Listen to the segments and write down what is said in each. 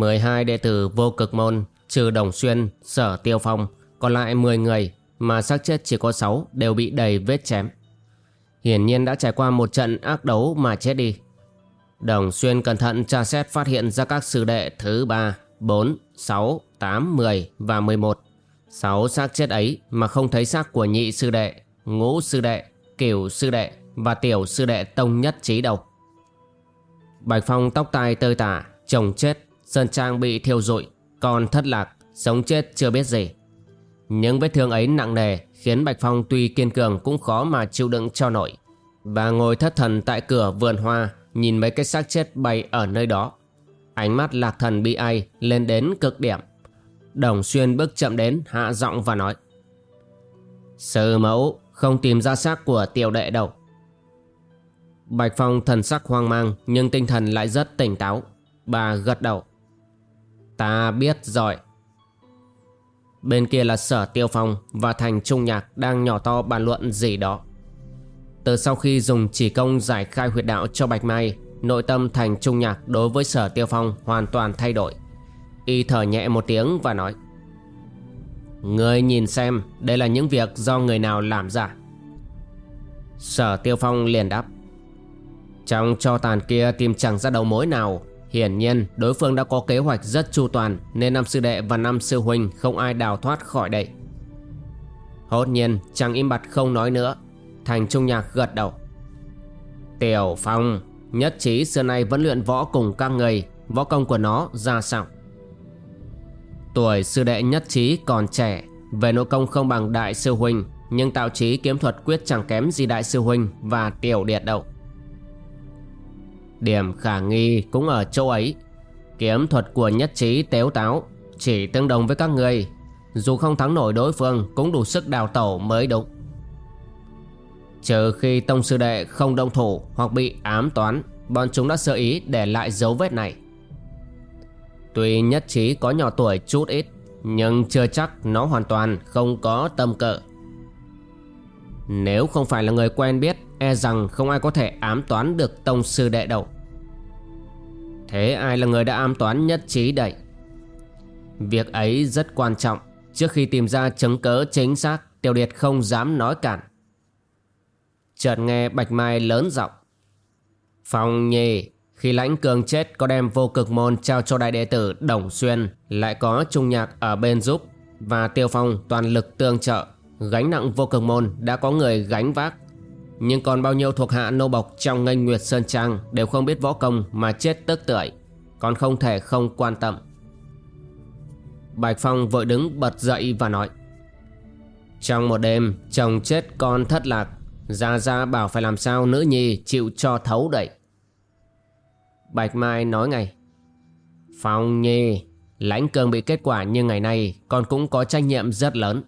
12 đệ tử vô cực môn trừ Đồng Xuyên, Sở Tiêu Phong, còn lại 10 người mà xác chết chỉ có 6 đều bị đầy vết chém. Hiển nhiên đã trải qua một trận ác đấu mà chết đi. Đồng Xuyên cẩn thận tra xét phát hiện ra các sư đệ thứ 3, 4, 6, 8, 10 và 11. 6 xác chết ấy mà không thấy xác của nhị sư đệ, ngũ sư đệ, cửu sư đệ và tiểu sư đệ tông nhất trí đầu Bạch Phong tóc tai tơi tả, chồng chết Sơn Trang bị thiêu rụi, Còn thất lạc, Sống chết chưa biết gì. Những vết thương ấy nặng nề Khiến Bạch Phong tuy kiên cường Cũng khó mà chịu đựng cho nổi. Và ngồi thất thần tại cửa vườn hoa, Nhìn mấy cái xác chết bay ở nơi đó. Ánh mắt lạc thần bi ai Lên đến cực điểm. Đồng xuyên bước chậm đến, hạ giọng và nói, Sư mẫu, không tìm ra xác của tiểu đệ đâu. Bạch Phong thần sắc hoang mang Nhưng tinh thần lại rất tỉnh táo. Bà gật đầu. Ta biết rồi. Bên kia là sở tiêu phong và thành trung nhạc đang nhỏ to bàn luận gì đó. Từ sau khi dùng chỉ công giải khai huyệt đạo cho Bạch Mai, nội tâm thành trung nhạc đối với sở tiêu phong hoàn toàn thay đổi. Y thở nhẹ một tiếng và nói Người nhìn xem đây là những việc do người nào làm ra. Sở tiêu phong liền đáp Trong cho tàn kia tìm chẳng ra đầu mối nào Hiển nhiên, đối phương đã có kế hoạch rất chu toàn Nên năm sư đệ và năm sư huynh không ai đào thoát khỏi đây. Hốt nhiên, chàng im bặt không nói nữa. Thành Trung Nhạc gật đầu. Tiểu Phong, Nhất trí xưa nay vẫn luyện võ cùng các người, Võ công của nó ra sao? Tuổi sư đệ nhất trí còn trẻ, Về nội công không bằng đại sư huynh, Nhưng tạo trí kiếm thuật quyết chẳng kém gì đại sư huynh Và tiểu điệt đâu. Điểm khả nghi cũng ở chỗ ấy. Kiếm thuật của nhất trí tếu táo, Chỉ tương đồng với các người Dù không thắng nổi đối phương, Cũng đủ sức đào tẩu mới đúng. Trừ khi tông sư đệ không động thủ Hoặc bị ám toán, Bọn chúng đã sơ ý để lại dấu vết này. Tuy nhất trí có nhỏ tuổi chút ít, Nhưng chưa chắc nó hoàn toàn không có tâm cỡ Nếu không phải là người quen biết E rằng không ai có thể ám toán được tông sư đệ đâu. Thế ai là người đã ám toán nhất trí đây? Việc ấy rất quan trọng. Trước khi tìm ra chứng cớ chính xác, Tiểu Điệt không dám nói cản. Chợt nghe Bạch Mai lớn giọng. Phong nhì Khi lãnh cường chết có đem vô cực môn Trao cho đại đệ tử Đồng Xuyên, Lại có trung nhạc ở bên giúp. Và Tiêu Phong toàn lực tương trợ, Gánh nặng vô cực môn đã có người gánh vác nhưng còn bao nhiêu thuộc hạ nô bộc trong ngân Nguyệt Sơn Trang đều không biết võ công mà chết tức tưởi, còn không thể không quan tâm. Bạch Phong vội đứng bật dậy và nói Trong một đêm chồng chết con thất lạc Gia Gia bảo phải làm sao nữ nhi chịu cho thấu đẩy Bạch Mai nói ngay Phong Nhi Lãnh cường bị kết quả như ngày nay Con cũng có trách nhiệm rất lớn.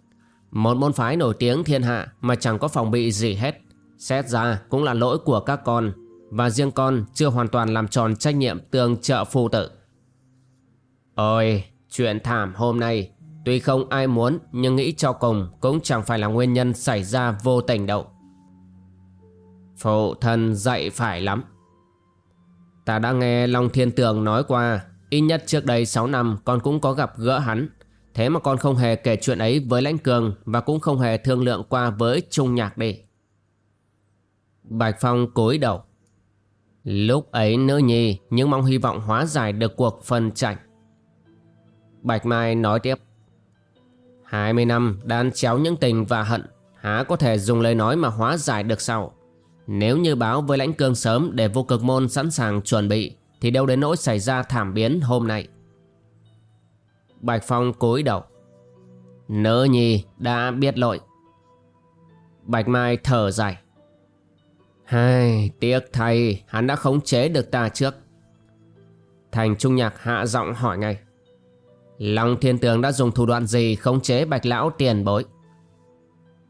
Một môn phái nổi tiếng thiên hạ Mà chẳng có phòng bị gì hết. Xét ra cũng là lỗi của các con Và riêng con chưa hoàn toàn làm tròn trách nhiệm tương trợ phụ tử. Ôi, chuyện thảm hôm nay. Tuy không ai muốn nhưng nghĩ cho cùng cũng chẳng phải là nguyên nhân xảy ra vô tình đâu. Phụ thân dạy phải lắm. Ta đã nghe Long Thiên Tường nói qua Ít nhất trước đây 6 năm con cũng có gặp gỡ hắn. Thế mà con không hề kể chuyện ấy với Lãnh Cường Và cũng không hề thương lượng qua với Trung Nhạc đi. Bạch Phong cúi đầu. Lúc ấy nữ nhi nhưng mong hy vọng hóa giải được cuộc phân tranh. Bạch Mai nói tiếp. 20 năm đan chéo những tình và hận, há có thể dùng lời nói mà hóa giải được sao? Nếu như báo với lãnh cương sớm để vô cực môn sẵn sàng chuẩn bị, Thì đâu đến nỗi xảy ra thảm biến hôm nay Bạch Phong cúi đầu Nữ nhi đã biết lỗi Bạch Mai thở dài Hai, tiếc thầy, hắn đã khống chế được ta trước. Thành Trung Nhạc hạ giọng hỏi ngay. Long Thiên Tường đã dùng thủ đoạn gì khống chế Bạch Lão tiền bối?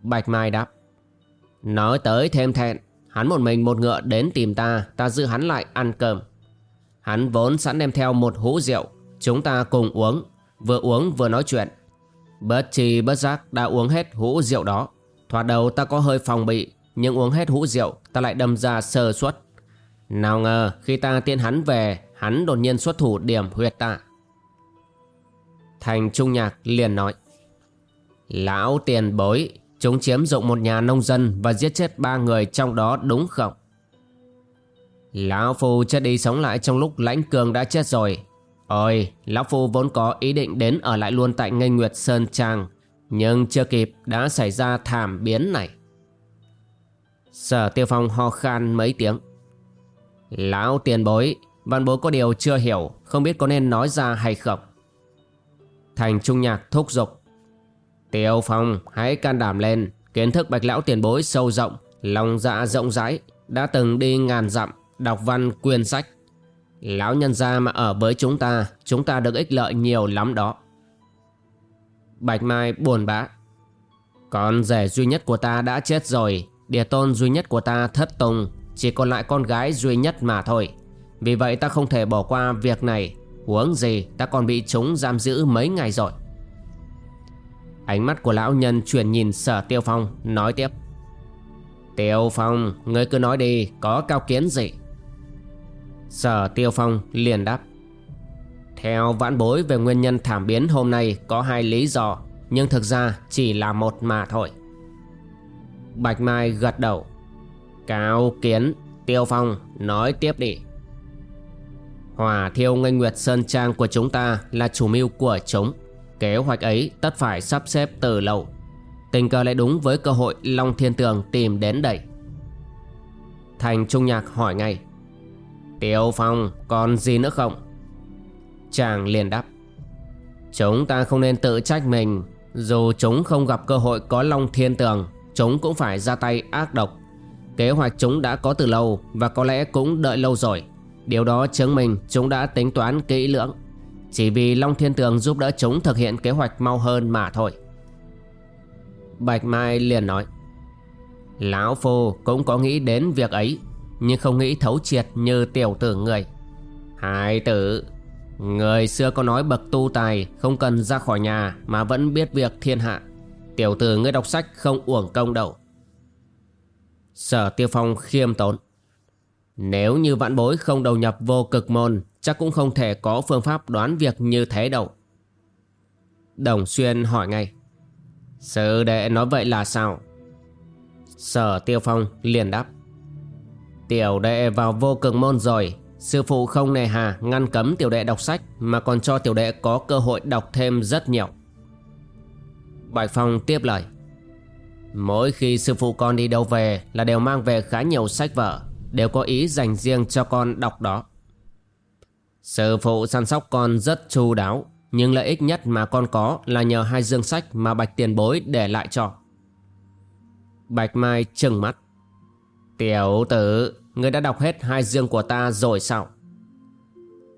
Bạch Mai đáp. Nói tới thêm thẹn, hắn một mình một ngựa đến tìm ta, ta giữ hắn lại ăn cơm. Hắn vốn sẵn đem theo một hũ rượu, chúng ta cùng uống, vừa uống vừa nói chuyện. Bất trì bất giác đã uống hết hũ rượu đó. Thoạt đầu ta có hơi phòng bị, nhưng uống hết hũ rượu ta lại đâm ra sơ suất. Nào ngờ khi ta tiễn hắn về, hắn đột nhiên xuất thủ điểm huyệt ta. Thành Trung Nhạc liền nói. Lão tiền bối, chúng chiếm dụng một nhà nông dân và giết chết ba người trong đó đúng không? Lão Phu chết đi sống lại trong lúc lãnh cường đã chết rồi. Ôi, Lão Phu vốn có ý định đến ở lại luôn tại Ngây Nguyệt Sơn Trang, nhưng chưa kịp đã xảy ra thảm biến này. Sở Tiêu Phong ho khan mấy tiếng. Lão tiền bối, văn bối có điều chưa hiểu, không biết có nên nói ra hay không. Thành Trung Nhạc thúc giục. Tiêu Phong, hãy can đảm lên, kiến thức bạch lão tiền bối sâu rộng, lòng dạ rộng rãi, đã từng đi ngàn dặm, đọc văn quyên sách. Lão nhân gia mà ở với chúng ta, chúng ta được ích lợi nhiều lắm đó. Bạch Mai buồn bã. Con rể duy nhất của ta đã chết rồi, Địa tôn duy nhất của ta thất tùng, Chỉ còn lại con gái duy nhất mà thôi. Vì vậy ta không thể bỏ qua việc này. Huống gì, ta còn bị chúng giam giữ mấy ngày rồi. Ánh mắt của lão nhân chuyển nhìn sở tiêu phong, Nói tiếp. Tiêu phong, Ngươi cứ nói đi, Có cao kiến gì? Sở tiêu phong liền đáp. Theo vãn bối về nguyên nhân thảm biến hôm nay Có hai lý do, Nhưng thực ra chỉ là một mà thôi. Bạch Mai gật đầu. Cao Kiến, Tiêu Phong, nói tiếp đi. Hỏa thiêu ngân nguyệt sơn trang của chúng ta là chủ mưu của chúng. Kế hoạch ấy tất phải sắp xếp từ lâu. Tình cờ lại đúng với cơ hội Long Thiên Tường tìm đến đây. Thành Trung Nhạc hỏi ngay. Tiêu Phong, còn gì nữa không? Chàng liền đáp. Chúng ta không nên tự trách mình. Dù chúng không gặp cơ hội có Long Thiên Tường chúng cũng phải ra tay ác độc. Kế hoạch chúng đã có từ lâu và có lẽ cũng đợi lâu rồi. Điều đó chứng minh chúng đã tính toán kỹ lưỡng. Chỉ vì Long Thiên Tường giúp đỡ chúng thực hiện kế hoạch mau hơn mà thôi. Bạch Mai liền nói. Lão Phu cũng có nghĩ đến việc ấy, nhưng không nghĩ thấu triệt như tiểu tử người. Hai tử, người xưa có nói bậc tu tài không cần ra khỏi nhà mà vẫn biết việc thiên hạ. Tiểu tử ngươi đọc sách không uổng công đâu. Sở tiêu phong khiêm tốn. Nếu như vạn bối không đầu nhập vô cực môn, Chắc cũng không thể có phương pháp đoán việc như thế đâu. Đồng xuyên hỏi ngay. Sư đệ nói vậy là sao? Sở tiêu phong liền đáp. Tiểu đệ vào vô cực môn rồi, Sư phụ không nề hà ngăn cấm tiểu đệ đọc sách Mà còn cho tiểu đệ có cơ hội đọc thêm rất nhiều. Bạch Phong tiếp lời. Mỗi khi sư phụ con đi đâu về là đều mang về khá nhiều sách vở Đều có ý dành riêng cho con đọc đó. Sư phụ săn sóc con rất chu đáo Nhưng lợi ích nhất mà con có là nhờ hai dương sách mà Bạch tiền bối để lại cho. Bạch Mai trừng mắt. Tiểu tử, ngươi đã đọc hết hai dương của ta rồi sao?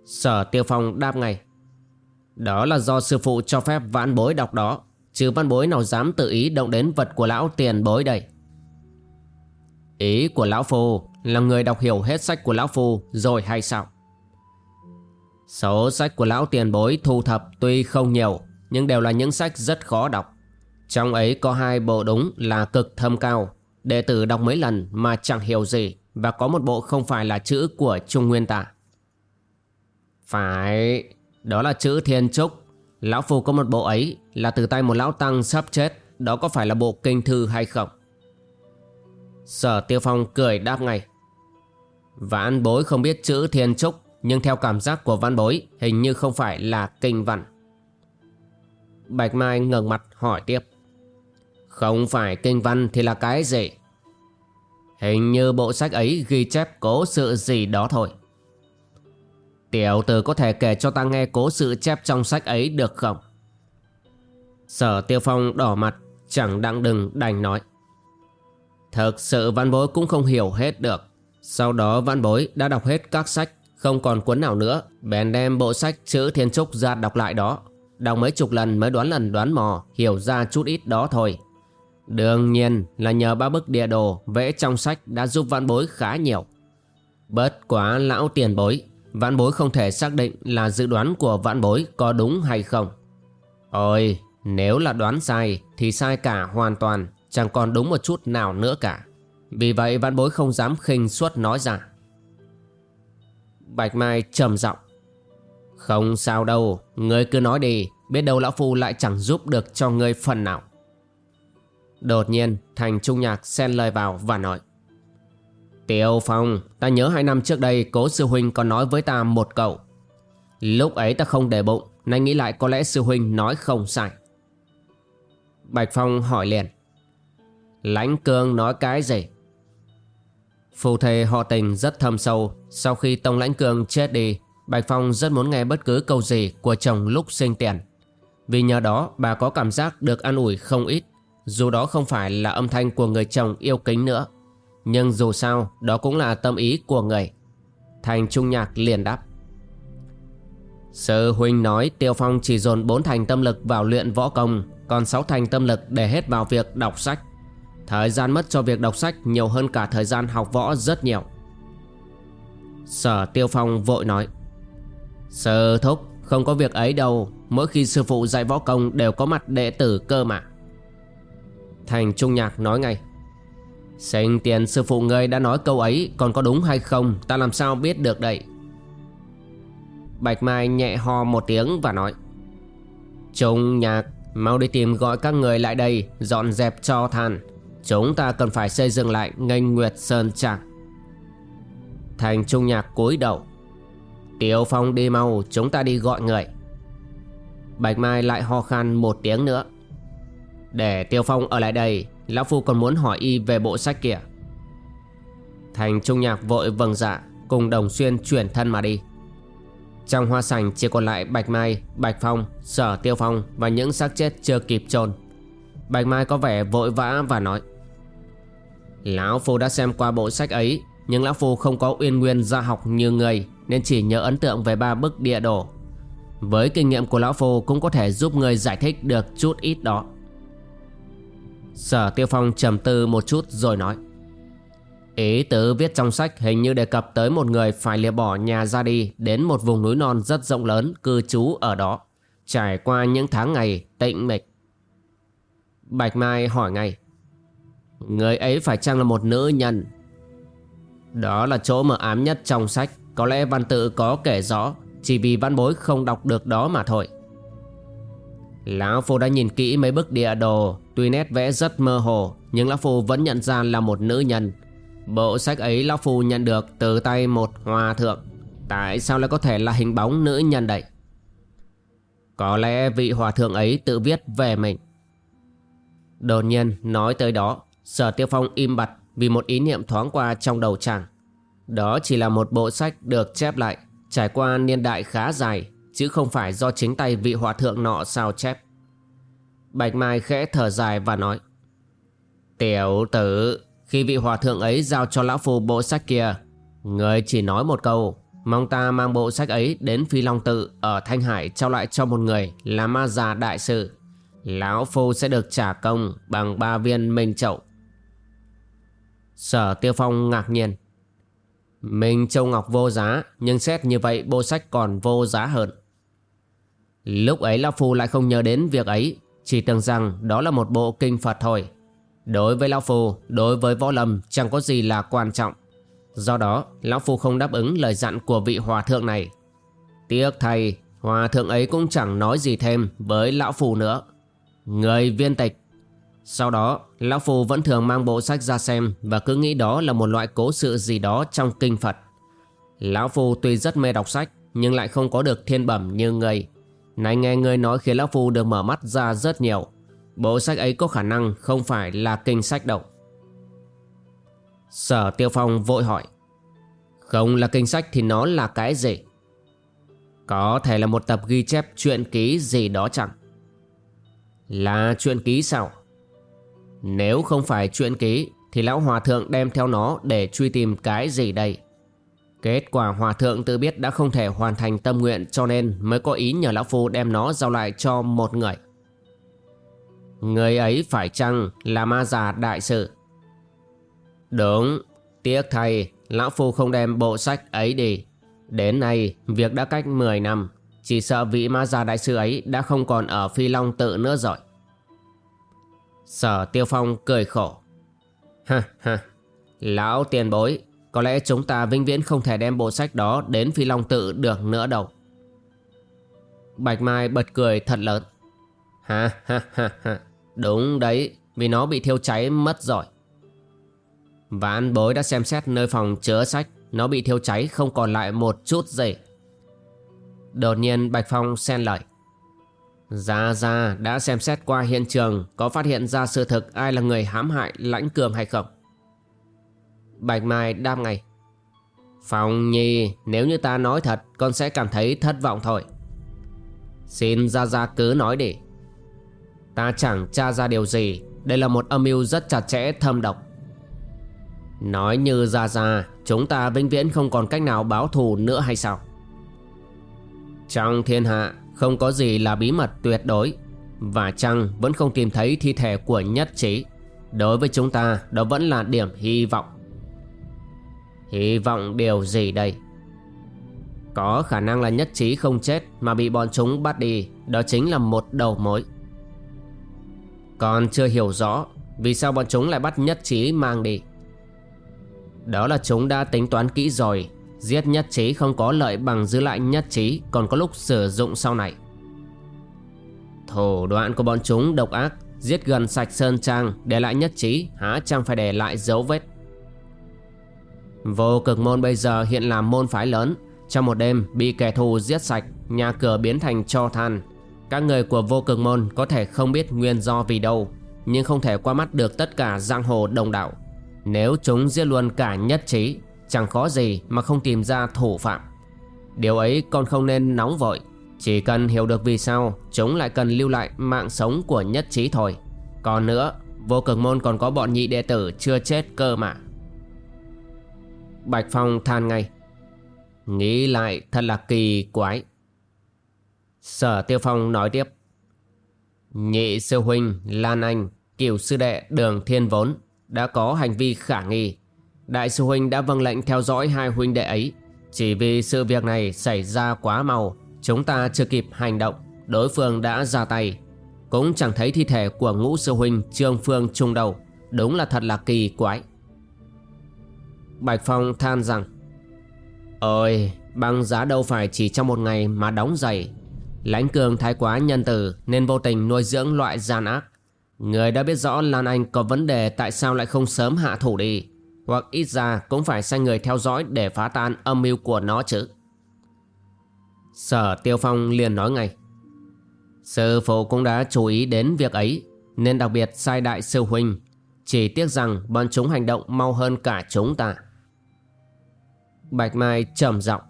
Sở Tiêu Phong đáp ngay. Đó là do sư phụ cho phép vãn bối đọc đó chứ văn bối nào dám tự ý động đến vật của lão tiền bối đây. Ý của lão phu là người đọc hiểu hết sách của lão phu rồi hay sao? Số sách của lão tiền bối thu thập tuy không nhiều, Nhưng đều là những sách rất khó đọc. Trong ấy có hai bộ đúng là cực thâm cao. Đệ tử đọc mấy lần mà chẳng hiểu gì, Và có một bộ không phải là chữ của Trung Nguyên ta. Phải, Đó là chữ Thiên Trúc. Lão Phu có một bộ ấy là từ tay một lão tăng sắp chết, Đó có phải là bộ kinh thư hay không? Sở Tiêu Phong cười đáp ngay. Vãn bối không biết chữ thiên trúc, Nhưng theo cảm giác của văn bối, Hình như không phải là kinh văn. Bạch Mai ngẩng mặt hỏi tiếp. Không phải kinh văn thì là cái gì? Hình như bộ sách ấy ghi chép cố sự gì đó thôi. Tiểu tử có thể kể cho ta nghe cố sự chép trong sách ấy được không? Sở Tiêu Phong đỏ mặt, chẳng đặng đừng đành nói. Thực sự văn bối cũng không hiểu hết được. Sau đó văn bối đã đọc hết các sách, không còn cuốn nào nữa. Bèn đem bộ sách chữ Thiên Trúc ra đọc lại đó. Đọc mấy chục lần mới đoán lần đoán mò, hiểu ra chút ít đó thôi. Đương nhiên là nhờ ba bức địa đồ vẽ trong sách đã giúp văn bối khá nhiều. Bất quá lão tiền bối, vạn bối không thể xác định là dự đoán của vạn bối có đúng hay không. Ôi, nếu là đoán sai thì sai cả hoàn toàn, chẳng còn đúng một chút nào nữa cả. Vì vậy vạn bối không dám khinh suất nói ra. Bạch Mai trầm giọng Không sao đâu, ngươi cứ nói đi, biết đâu lão phu lại chẳng giúp được cho ngươi phần nào. Đột nhiên Thành Trung Nhạc xen lời vào và nói Tiểu Phong, Ta nhớ hai năm trước đây Cố sư huynh còn nói với ta một câu. Lúc ấy ta không để bụng, Nay nghĩ lại có lẽ sư huynh nói không sai. Bạch Phong hỏi liền. Lãnh cương nói cái gì? Phù thề họ tình rất thâm sâu, Sau khi Tông Lãnh Cương chết đi, Bạch Phong rất muốn nghe bất cứ câu gì Của chồng lúc sinh tiền. Vì nhờ đó, bà có cảm giác được an ủi không ít, dù đó không phải là âm thanh của người chồng yêu kính nữa. Nhưng dù sao, đó cũng là tâm ý của người. Thành Trung Nhạc liền đáp. Sư huynh nói Tiêu Phong chỉ dồn 4 thành tâm lực vào luyện võ công, Còn 6 thành tâm lực để hết vào việc đọc sách. Thời gian mất cho việc đọc sách nhiều hơn cả thời gian học võ rất nhiều. Sở Tiêu Phong vội nói. Sư thúc, không có việc ấy đâu. Mỗi khi sư phụ dạy võ công đều có mặt đệ tử cơ mà. Thành Trung Nhạc nói ngay. Sinh tiền sư phụ ngươi đã nói câu ấy, Còn có đúng hay không, Ta làm sao biết được đây? Bạch Mai nhẹ ho một tiếng và nói Trung Nhạc, Mau đi tìm gọi các người lại đây, Dọn dẹp cho than Chúng ta cần phải xây dựng lại nghênh Nguyệt Sơn Trạc. Thành Trung Nhạc cúi đầu, Tiểu Phong đi mau, Chúng ta đi gọi người. Bạch Mai lại ho khan một tiếng nữa, để Tiêu Phong ở lại đây Lão Phu còn muốn hỏi y về bộ sách kia. Thành Trung Nhạc vội vâng dạ Cùng Đồng Xuyên chuyển thân mà đi. Trong hoa sảnh chỉ còn lại Bạch Mai, Bạch Phong, Sở Tiêu Phong Và những xác chết chưa kịp chôn. Bạch Mai có vẻ vội vã và nói Lão Phu đã xem qua bộ sách ấy Nhưng Lão Phu không có uyên nguyên gia học như người Nên chỉ nhớ ấn tượng về ba bức địa đồ. Với kinh nghiệm của Lão Phu cũng có thể giúp người giải thích được chút ít đó. Sở Tiêu Phong trầm tư một chút rồi nói Ý tứ viết trong sách hình như đề cập tới một người phải lìa bỏ nhà ra đi đến một vùng núi non rất rộng lớn cư trú ở đó, trải qua những tháng ngày tịnh mịch. Bạch Mai hỏi ngay, người ấy phải chăng là một nữ nhân? Đó là chỗ mờ ám nhất trong sách, có lẽ văn tự có kể rõ, chỉ vì văn bối không đọc được đó mà thôi. Lão Phu đã nhìn kỹ mấy bức địa đồ, Tuy nét vẽ rất mơ hồ, Nhưng Lão Phu vẫn nhận ra là một nữ nhân. Bộ sách ấy Lão Phu nhận được từ tay một hòa thượng. Tại sao lại có thể là hình bóng nữ nhân đấy? Có lẽ vị hòa thượng ấy tự viết về mình. Đột nhiên, nói tới đó, Sở Tiêu Phong im bặt Vì một ý niệm thoáng qua trong đầu chàng. Đó chỉ là một bộ sách được chép lại, Trải qua niên đại khá dài chứ không phải do chính tay vị hòa thượng nọ sao chép. Bạch Mai khẽ thở dài và nói Tiểu tử, khi vị hòa thượng ấy giao cho lão phu bộ sách kia, người chỉ nói một câu, mong ta mang bộ sách ấy đến Phi Long Tự ở Thanh Hải trao lại cho một người là ma già đại sự. Lão phu sẽ được trả công bằng ba viên minh chậu. Sở Tiêu Phong ngạc nhiên. Minh Châu Ngọc vô giá, nhưng xét như vậy bộ sách còn vô giá hơn. Lúc ấy Lão Phu lại không nhớ đến việc ấy, Chỉ tưởng rằng đó là một bộ kinh Phật thôi. Đối với Lão Phu, Đối với Võ Lâm chẳng có gì là quan trọng. Do đó, Lão Phu không đáp ứng lời dặn của vị hòa thượng này. Tiếc thầy Hòa thượng ấy cũng chẳng nói gì thêm Với Lão Phu nữa. Người viên tịch. Sau đó, Lão Phu vẫn thường mang bộ sách ra xem Và cứ nghĩ đó là một loại cố sự gì đó trong kinh Phật. Lão Phu tuy rất mê đọc sách, Nhưng lại không có được thiên bẩm như người này nghe người nói khiến Lão Phu được mở mắt ra rất nhiều Bộ sách ấy có khả năng không phải là kinh sách đâu Sở Tiêu Phong vội hỏi, Không là kinh sách thì nó là cái gì? Có thể là một tập ghi chép truyện ký gì đó chẳng? Là truyện ký sao? Nếu không phải truyện ký thì lão hòa thượng đem theo nó để truy tìm cái gì đây? Kết quả hòa thượng tự biết đã không thể hoàn thành tâm nguyện cho nên mới có ý nhờ lão phu đem nó giao lại cho một người. Người ấy phải chăng là ma già đại sự? Đúng, tiếc thay lão phu không đem bộ sách ấy đi. Đến nay, việc đã cách 10 năm, chỉ sợ vị ma già đại sư ấy đã không còn ở Phi Long tự nữa rồi. Sở Tiêu Phong cười khổ. Ha ha, lão tiền bối, có lẽ chúng ta vĩnh viễn không thể đem bộ sách đó đến Phi Long tự được nữa đâu. Bạch Mai bật cười thật lớn. Ha ha ha ha, đúng đấy, vì nó bị thiêu cháy mất rồi. Vãn bối đã xem xét nơi phòng chứa sách Nó bị thiêu cháy không còn lại một chút gì Đột nhiên Bạch Phong xen lời Gia Gia đã xem xét qua hiện trường Có phát hiện ra sự thực ai là người hãm hại lãnh cường hay không Bạch Mai đam ngay. Phong Nhi, Nếu như ta nói thật, Con sẽ cảm thấy thất vọng thôi. Xin Gia Gia cứ nói đi. Ta chẳng tra ra điều gì. Đây là một âm mưu rất chặt chẽ, thâm độc. Nói như ra ra Chúng ta vĩnh viễn không còn cách nào báo thù nữa hay sao? Trong thiên hạ, Không có gì là bí mật tuyệt đối, Và chăng vẫn không tìm thấy thi thể của nhất trí. Đối với chúng ta, Đó vẫn là điểm hy vọng. Hy vọng điều gì đây? Có khả năng là nhất trí không chết Mà bị bọn chúng bắt đi, Đó chính là một đầu mối. Còn chưa hiểu rõ Vì sao bọn chúng lại bắt nhất trí mang đi. Đó là chúng đã tính toán kỹ rồi, Giết nhất trí không có lợi bằng giữ lại nhất trí Còn có lúc sử dụng sau này. Thủ đoạn của bọn chúng độc ác, Giết gần sạch Sơn Trang, Để lại nhất trí, Há chẳng phải để lại dấu vết. Vô cực môn bây giờ hiện là môn phái lớn. Trong một đêm, bị kẻ thù giết sạch, Nhà cửa biến thành cho than. Các người của vô cực môn có thể không biết nguyên do vì đâu, Nhưng không thể qua mắt được tất cả giang hồ đồng đạo. Nếu chúng giết luôn cả nhất trí, Chẳng khó gì mà không tìm ra thủ phạm. Điều ấy còn không nên nóng vội. Chỉ cần hiểu được vì sao, Chúng lại cần lưu lại mạng sống của nhất trí thôi. Còn nữa, Vô cực môn còn có bọn nhị đệ tử chưa chết cơ mà. Bạch Phong than ngay Nghĩ lại thật là kỳ quái Sở Tiêu Phong nói tiếp Nhị sư huynh Lan Anh Cửu sư đệ Đường Thiên Vốn đã có hành vi khả nghi. Đại sư huynh đã vâng lệnh theo dõi hai huynh đệ ấy. Chỉ vì sự việc này xảy ra quá mau, chúng ta chưa kịp hành động, đối phương đã ra tay. Cũng chẳng thấy thi thể của ngũ sư huynh Trương Phương Trung đầu, đúng là thật là kỳ quái. Bạch Phong than rằng Ôi, băng giá đâu phải chỉ trong một ngày mà đóng dày. Lãnh cường thái quá nhân tử nên vô tình nuôi dưỡng loại gian ác. Người đã biết rõ Lan Anh có vấn đề tại sao lại không sớm hạ thủ đi Hoặc ít ra cũng phải sai người theo dõi để phá tan âm mưu của nó chứ Sở Tiêu Phong liền nói ngay Sư phụ cũng đã chú ý đến việc ấy Nên đặc biệt sai đại sư huynh Chỉ tiếc rằng bọn chúng hành động mau hơn cả chúng ta Bạch Mai trầm giọng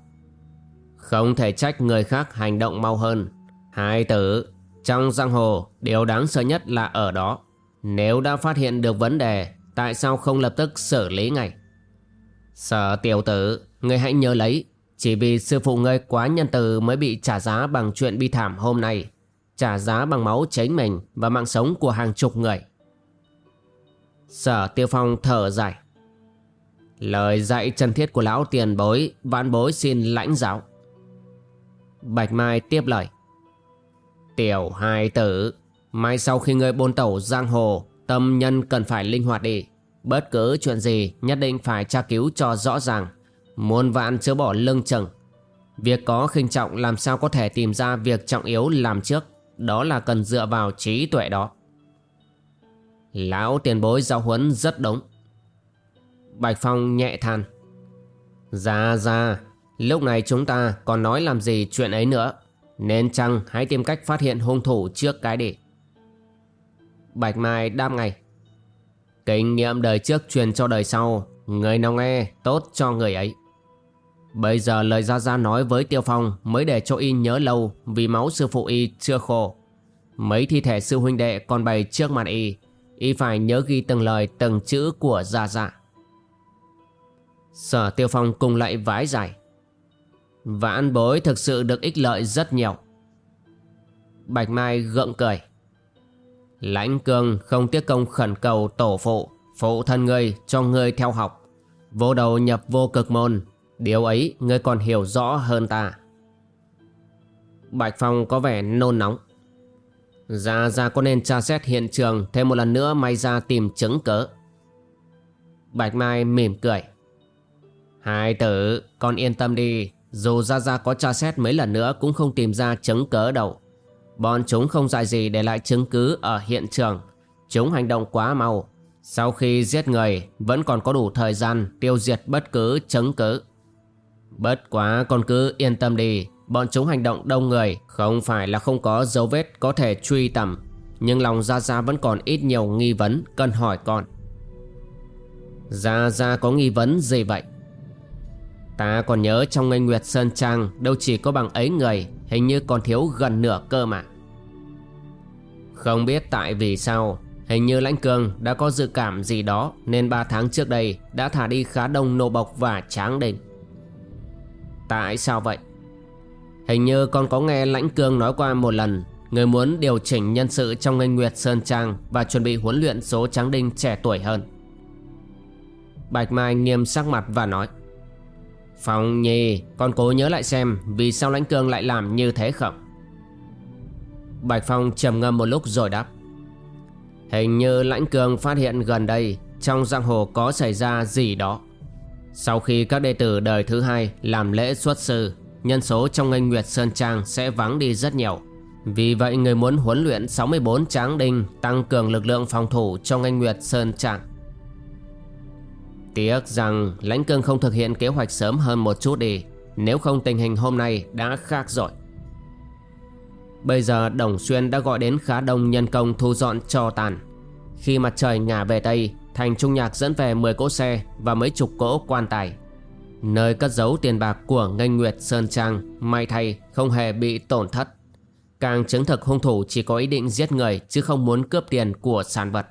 Không thể trách người khác hành động mau hơn Hai tử trong giang hồ, điều đáng sợ nhất là ở đó. Nếu đã phát hiện được vấn đề, tại sao không lập tức xử lý ngay? Sở tiểu tử, ngươi hãy nhớ lấy, chỉ vì sư phụ ngươi quá nhân từ mới bị trả giá bằng chuyện bi thảm hôm nay. Trả giá bằng máu chính mình và mạng sống của hàng chục người. Sở tiêu phong thở dài. Lời dạy chân thiết của lão tiền bối, vãn bối xin lãnh giáo. Bạch Mai tiếp lời. Tiểu hai tử, mai sau khi ngươi bôn tẩu giang hồ, tâm nhân cần phải linh hoạt đi. Bất cứ chuyện gì nhất định phải tra cứu cho rõ ràng. Muôn vạn chớ bỏ lưng chừng. Việc có khinh trọng làm sao có thể tìm ra việc trọng yếu làm trước. Đó là cần dựa vào trí tuệ đó. Lão tiền bối giáo huấn rất đúng. Bạch Phong nhẹ than. Ra ra, lúc này chúng ta còn nói làm gì chuyện ấy nữa. Nên chăng hãy tìm cách phát hiện hung thủ trước cái để. Bạch Mai đam ngay Kinh nghiệm đời trước truyền cho đời sau Người nào nghe tốt cho người ấy Bây giờ lời Gia Gia nói với Tiêu Phong Mới để cho y nhớ lâu Vì máu sư phụ y chưa khô Mấy thi thể sư huynh đệ còn bày trước mặt y Y phải nhớ ghi từng lời từng chữ của Gia Gia Sở Tiêu Phong cùng lại vái dài Vãn bối thực sự được ích lợi rất nhiều. Bạch Mai gượng cười. Lãnh cương không tiếc công khẩn cầu tổ phụ Phụ thân ngươi cho ngươi theo học. Vô đầu nhập vô cực môn, Điều ấy ngươi còn hiểu rõ hơn ta. Bạch Phong có vẻ nôn nóng. Ra ra có nên tra xét hiện trường Thêm một lần nữa may ra tìm chứng cớ. Bạch Mai mỉm cười. Hai tử, con yên tâm đi. Dù ra ra có tra xét mấy lần nữa Cũng không tìm ra chứng cớ đâu. Bọn chúng không dạy gì để lại chứng cứ ở hiện trường. Chúng hành động quá mau. Sau khi giết người, Vẫn còn có đủ thời gian tiêu diệt bất cứ chứng cứ. Bất quá, con cứ yên tâm đi. Bọn chúng hành động đông người, Không phải là không có dấu vết có thể truy tầm. Nhưng lòng Gia Gia vẫn còn ít nhiều nghi vấn, Cần hỏi con Gia Gia có nghi vấn gì vậy? Ta còn nhớ trong ngây Nguyệt Sơn Trang, Đâu chỉ có bằng ấy người, Hình như còn thiếu gần nửa cơ mà. Không biết tại vì sao, Hình như Lãnh Cương đã có dự cảm gì đó, Nên 3 tháng trước đây Đã thả đi khá đông nô bộc và tráng đình Tại sao vậy? Hình như con có nghe Lãnh Cương nói qua một lần, Người muốn điều chỉnh nhân sự trong ngây Nguyệt Sơn Trang Và chuẩn bị huấn luyện số tráng đinh trẻ tuổi hơn. Bạch Mai nghiêm sắc mặt và nói Phong Nhi, Con cố nhớ lại xem Vì sao Lãnh Cương lại làm như thế không? Bạch Phong trầm ngâm một lúc rồi đáp. Hình như Lãnh Cương phát hiện gần đây Trong giang hồ có xảy ra gì đó. Sau khi các đệ tử đời thứ hai Làm lễ xuất sư, Nhân số trong ngành Nguyệt Sơn Trang Sẽ vắng đi rất nhiều. Vì vậy người muốn huấn luyện 64 tráng đinh Tăng cường lực lượng phòng thủ trong ngành Nguyệt Sơn Trang. Tiếc rằng lãnh cương không thực hiện kế hoạch sớm hơn một chút đi, Nếu không tình hình hôm nay đã khác rồi. Bây giờ Đồng Xuyên đã gọi đến khá đông nhân công thu dọn cho tàn. Khi mặt trời ngả về Tây, Thành Trung Nhạc dẫn về 10 cỗ xe và mấy chục cỗ quan tài. Nơi cất giấu tiền bạc của Ngân Nguyệt Sơn Trang, May thay không hề bị tổn thất. Càng chứng thực hung thủ chỉ có ý định giết người Chứ không muốn cướp tiền của sản vật.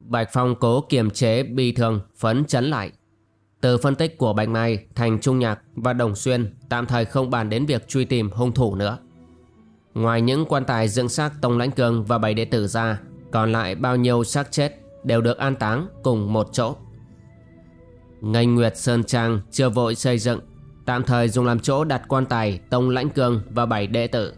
Bạch Phong cố kiềm chế bi thương, phấn chấn lại. Từ phân tích của Bạch Mai, Thành Trung Nhạc và Đồng Xuyên Tạm thời không bàn đến việc truy tìm hung thủ nữa. Ngoài những quan tài dựng xác Tông Lãnh Cường và bảy đệ tử ra, Còn lại bao nhiêu xác chết Đều được an táng cùng một chỗ. Ngành Nguyệt Sơn Trang chưa vội xây dựng, Tạm thời dùng làm chỗ đặt quan tài Tông Lãnh Cường và bảy đệ tử.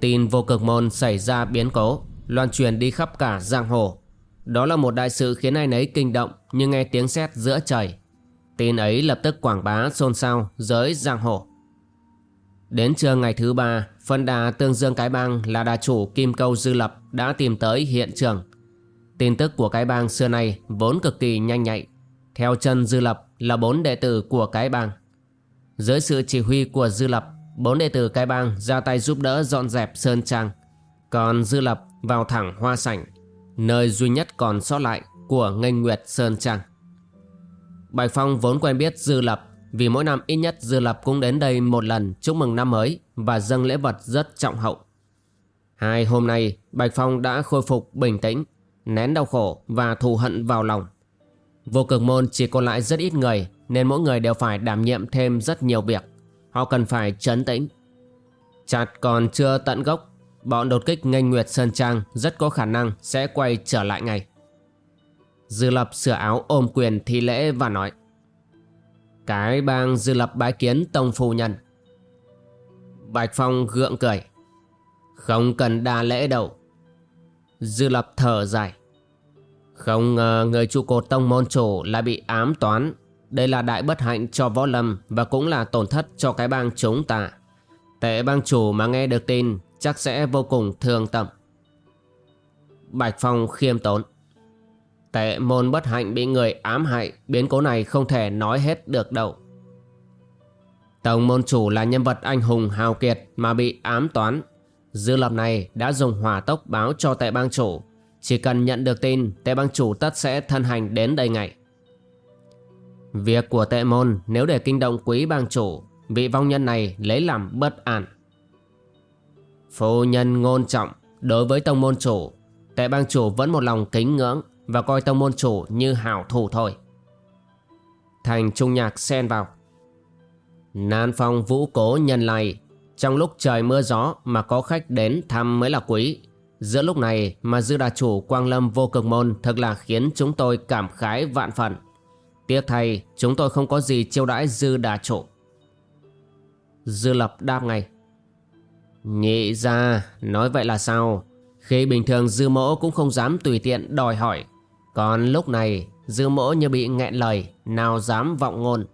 Tin vô cực môn xảy ra biến cố, Loan truyền đi khắp cả giang hồ đó là một đại sự khiến ai nấy kinh động như nghe tiếng sét giữa trời. Tin ấy lập tức quảng bá xôn xao giới giang hồ. Đến trưa ngày thứ ba, phân đà tương dương cái bang là đà chủ Kim Câu Dư Lập đã tìm tới hiện trường. Tin tức của cái bang xưa nay vốn cực kỳ nhanh nhạy. Theo chân Dư Lập là bốn đệ tử của cái bang. Dưới sự chỉ huy của Dư Lập, bốn đệ tử cái bang ra tay giúp đỡ dọn dẹp Sơn Trang. Còn Dư Lập vào thẳng hoa sảnh Nơi duy nhất còn sót lại của nghênh nguyệt Sơn Trang. Bạch Phong vốn quen biết Dư Lập, Vì mỗi năm ít nhất Dư Lập cũng đến đây một lần chúc mừng năm mới Và dâng lễ vật rất trọng hậu. Hai hôm nay, Bạch Phong đã khôi phục bình tĩnh, Nén đau khổ và thù hận vào lòng. Vô cực môn chỉ còn lại rất ít người, Nên mỗi người đều phải đảm nhiệm thêm rất nhiều việc. Họ cần phải trấn tĩnh. Chặt còn chưa tận gốc bọn đột kích nghênh Nguyệt Sơn Trang rất có khả năng sẽ quay trở lại ngay. Dư Lập sửa áo ôm quyền thi lễ và nói, Cái bang Dư Lập bái kiến Tông Phu Nhân. Bạch Phong gượng cười, Không cần đa lễ đâu. Dư Lập thở dài, Không ngờ người trụ cột tông môn chủ lại bị ám toán. Đây là đại bất hạnh cho võ lâm Và cũng là tổn thất cho cái bang chúng ta. Tệ bang chủ mà nghe được tin chắc sẽ vô cùng thương tâm. Bạch Phong khiêm tốn. Tệ môn bất hạnh bị người ám hại, biến cố này không thể nói hết được đâu. Tổng môn chủ là nhân vật anh hùng hào kiệt mà bị ám toán. Dư lập này đã dùng hỏa tốc báo cho tệ bang chủ. Chỉ cần nhận được tin, tệ bang chủ tất sẽ thân hành đến đây ngay. Việc của tệ môn nếu để kinh động quý bang chủ Vị vong nhân này lấy làm bất an Phu nhân ngôn trọng Đối với tông môn chủ. Tệ bang chủ vẫn một lòng kính ngưỡng Và coi tông môn chủ như hảo thủ thôi. Thành trung nhạc xen vào. Nan phong vũ cố nhân lai Trong lúc trời mưa gió Mà có khách đến thăm mới là quý. Giữa lúc này mà dư đà chủ Quang Lâm vô cực môn thật là khiến chúng tôi cảm khái vạn phần. Tiếc thay, chúng tôi không có gì chiêu đãi dư đà chủ. Dư lập đáp ngay. Nhị ra nói vậy là sao? Khi bình thường dư mỗ cũng không dám tùy tiện đòi hỏi. Còn lúc này, dư mỗ như bị nghẹn lời, Nào dám vọng ngôn.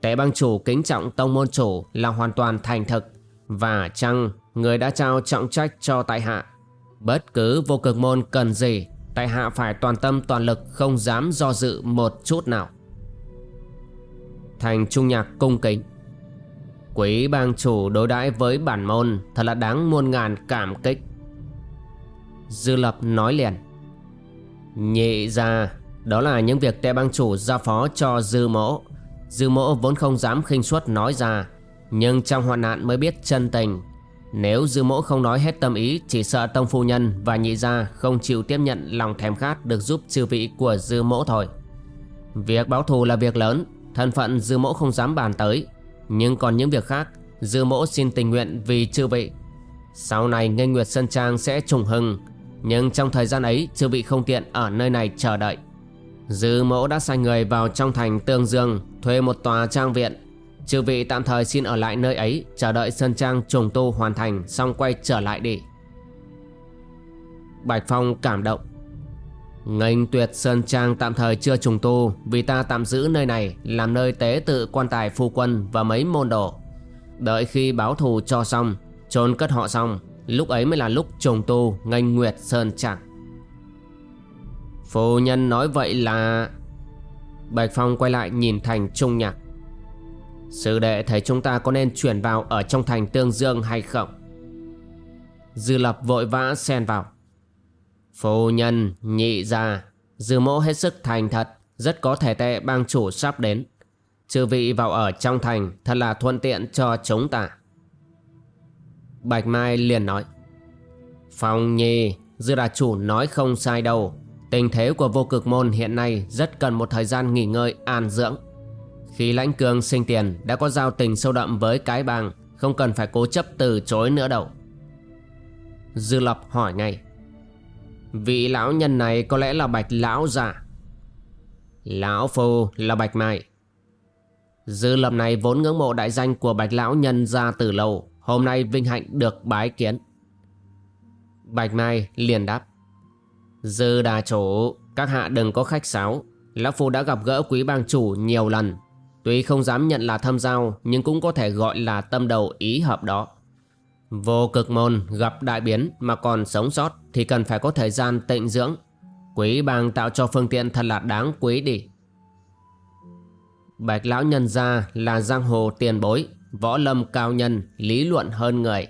Tế bang chủ kính trọng tông môn chủ là hoàn toàn thành thực. Và chăng người đã trao trọng trách cho tại hạ? Bất cứ vô cực môn cần gì, Tại hạ phải toàn tâm toàn lực không dám do dự một chút nào. Thành trung nhạc cung kính. Quý bang chủ đối đãi với bản môn Thật là đáng muôn ngàn cảm kích. Dư lập nói liền. Nhị ra Đó là những việc tệ bang chủ giao phó cho dư mỗ. Dư mỗ vốn không dám khinh suất nói ra, Nhưng trong hoạn nạn mới biết chân tình. Nếu dư mỗ không nói hết tâm ý, Chỉ sợ tông phu nhân và nhị gia Không chịu tiếp nhận lòng thèm khát Được giúp chư vị của dư mỗ thôi. Việc báo thù là việc lớn, Thân phận dư mỗ không dám bàn tới. Nhưng còn những việc khác, Dư mỗ xin tình nguyện vì chư vị. Sau này, Nghênh Nguyệt Sơn Trang sẽ trùng hưng, Nhưng trong thời gian ấy, Chư vị không tiện ở nơi này chờ đợi. Dư mẫu đã sai người vào trong thành Tương Dương, Thuê một tòa trang viện. Chư vị tạm thời xin ở lại nơi ấy, Chờ đợi Sơn Trang trùng tu hoàn thành, Xong quay trở lại đi. Bạch Phong cảm động. Ngành tuyệt Sơn Trang tạm thời chưa trùng tu Vì ta tạm giữ nơi này Làm nơi tế tự quan tài phu quân Và mấy môn đồ. Đợi khi báo thù cho xong trôn cất họ xong, Lúc ấy mới là lúc trùng tu Ngành nguyệt Sơn Trang. Phu nhân nói vậy là Bạch Phong quay lại nhìn thành trung nhạc. Sư đệ thấy chúng ta có nên chuyển vào Ở trong thành Tương Dương hay không? Dư lập vội vã xen vào. Phu nhân, nhị gia, dư mẫu hết sức thành thật, rất có thể tệ bang chủ sắp đến. Chư vị vào ở trong thành thật là thuận tiện cho chúng ta. Bạch Mai liền nói. Phong nhi, dư đà chủ nói không sai đâu. Tình thế của vô cực môn hiện nay rất cần một thời gian nghỉ ngơi an dưỡng. Khi lãnh cường sinh tiền đã có giao tình sâu đậm với cái bang, không cần phải cố chấp từ chối nữa đâu. Dư lập hỏi ngay. Vị lão nhân này có lẽ là bạch lão giả Lão phu là bạch mai. Dư lập này vốn ngưỡng mộ đại danh của bạch lão nhân ra từ lâu, Hôm nay vinh hạnh được bái kiến. Bạch mai liền đáp, Dư đà chủ, Các hạ đừng có khách sáo. Lão phu đã gặp gỡ quý bang chủ nhiều lần. Tuy không dám nhận là thâm giao, Nhưng cũng có thể gọi là tâm đầu ý hợp đó. Vô cực môn gặp đại biến mà còn sống sót thì cần phải có thời gian tịnh dưỡng. Quý bang tạo cho phương tiện thật là đáng quý đi. Bạch lão nhân gia là giang hồ tiền bối, võ lâm cao nhân, lý luận hơn người.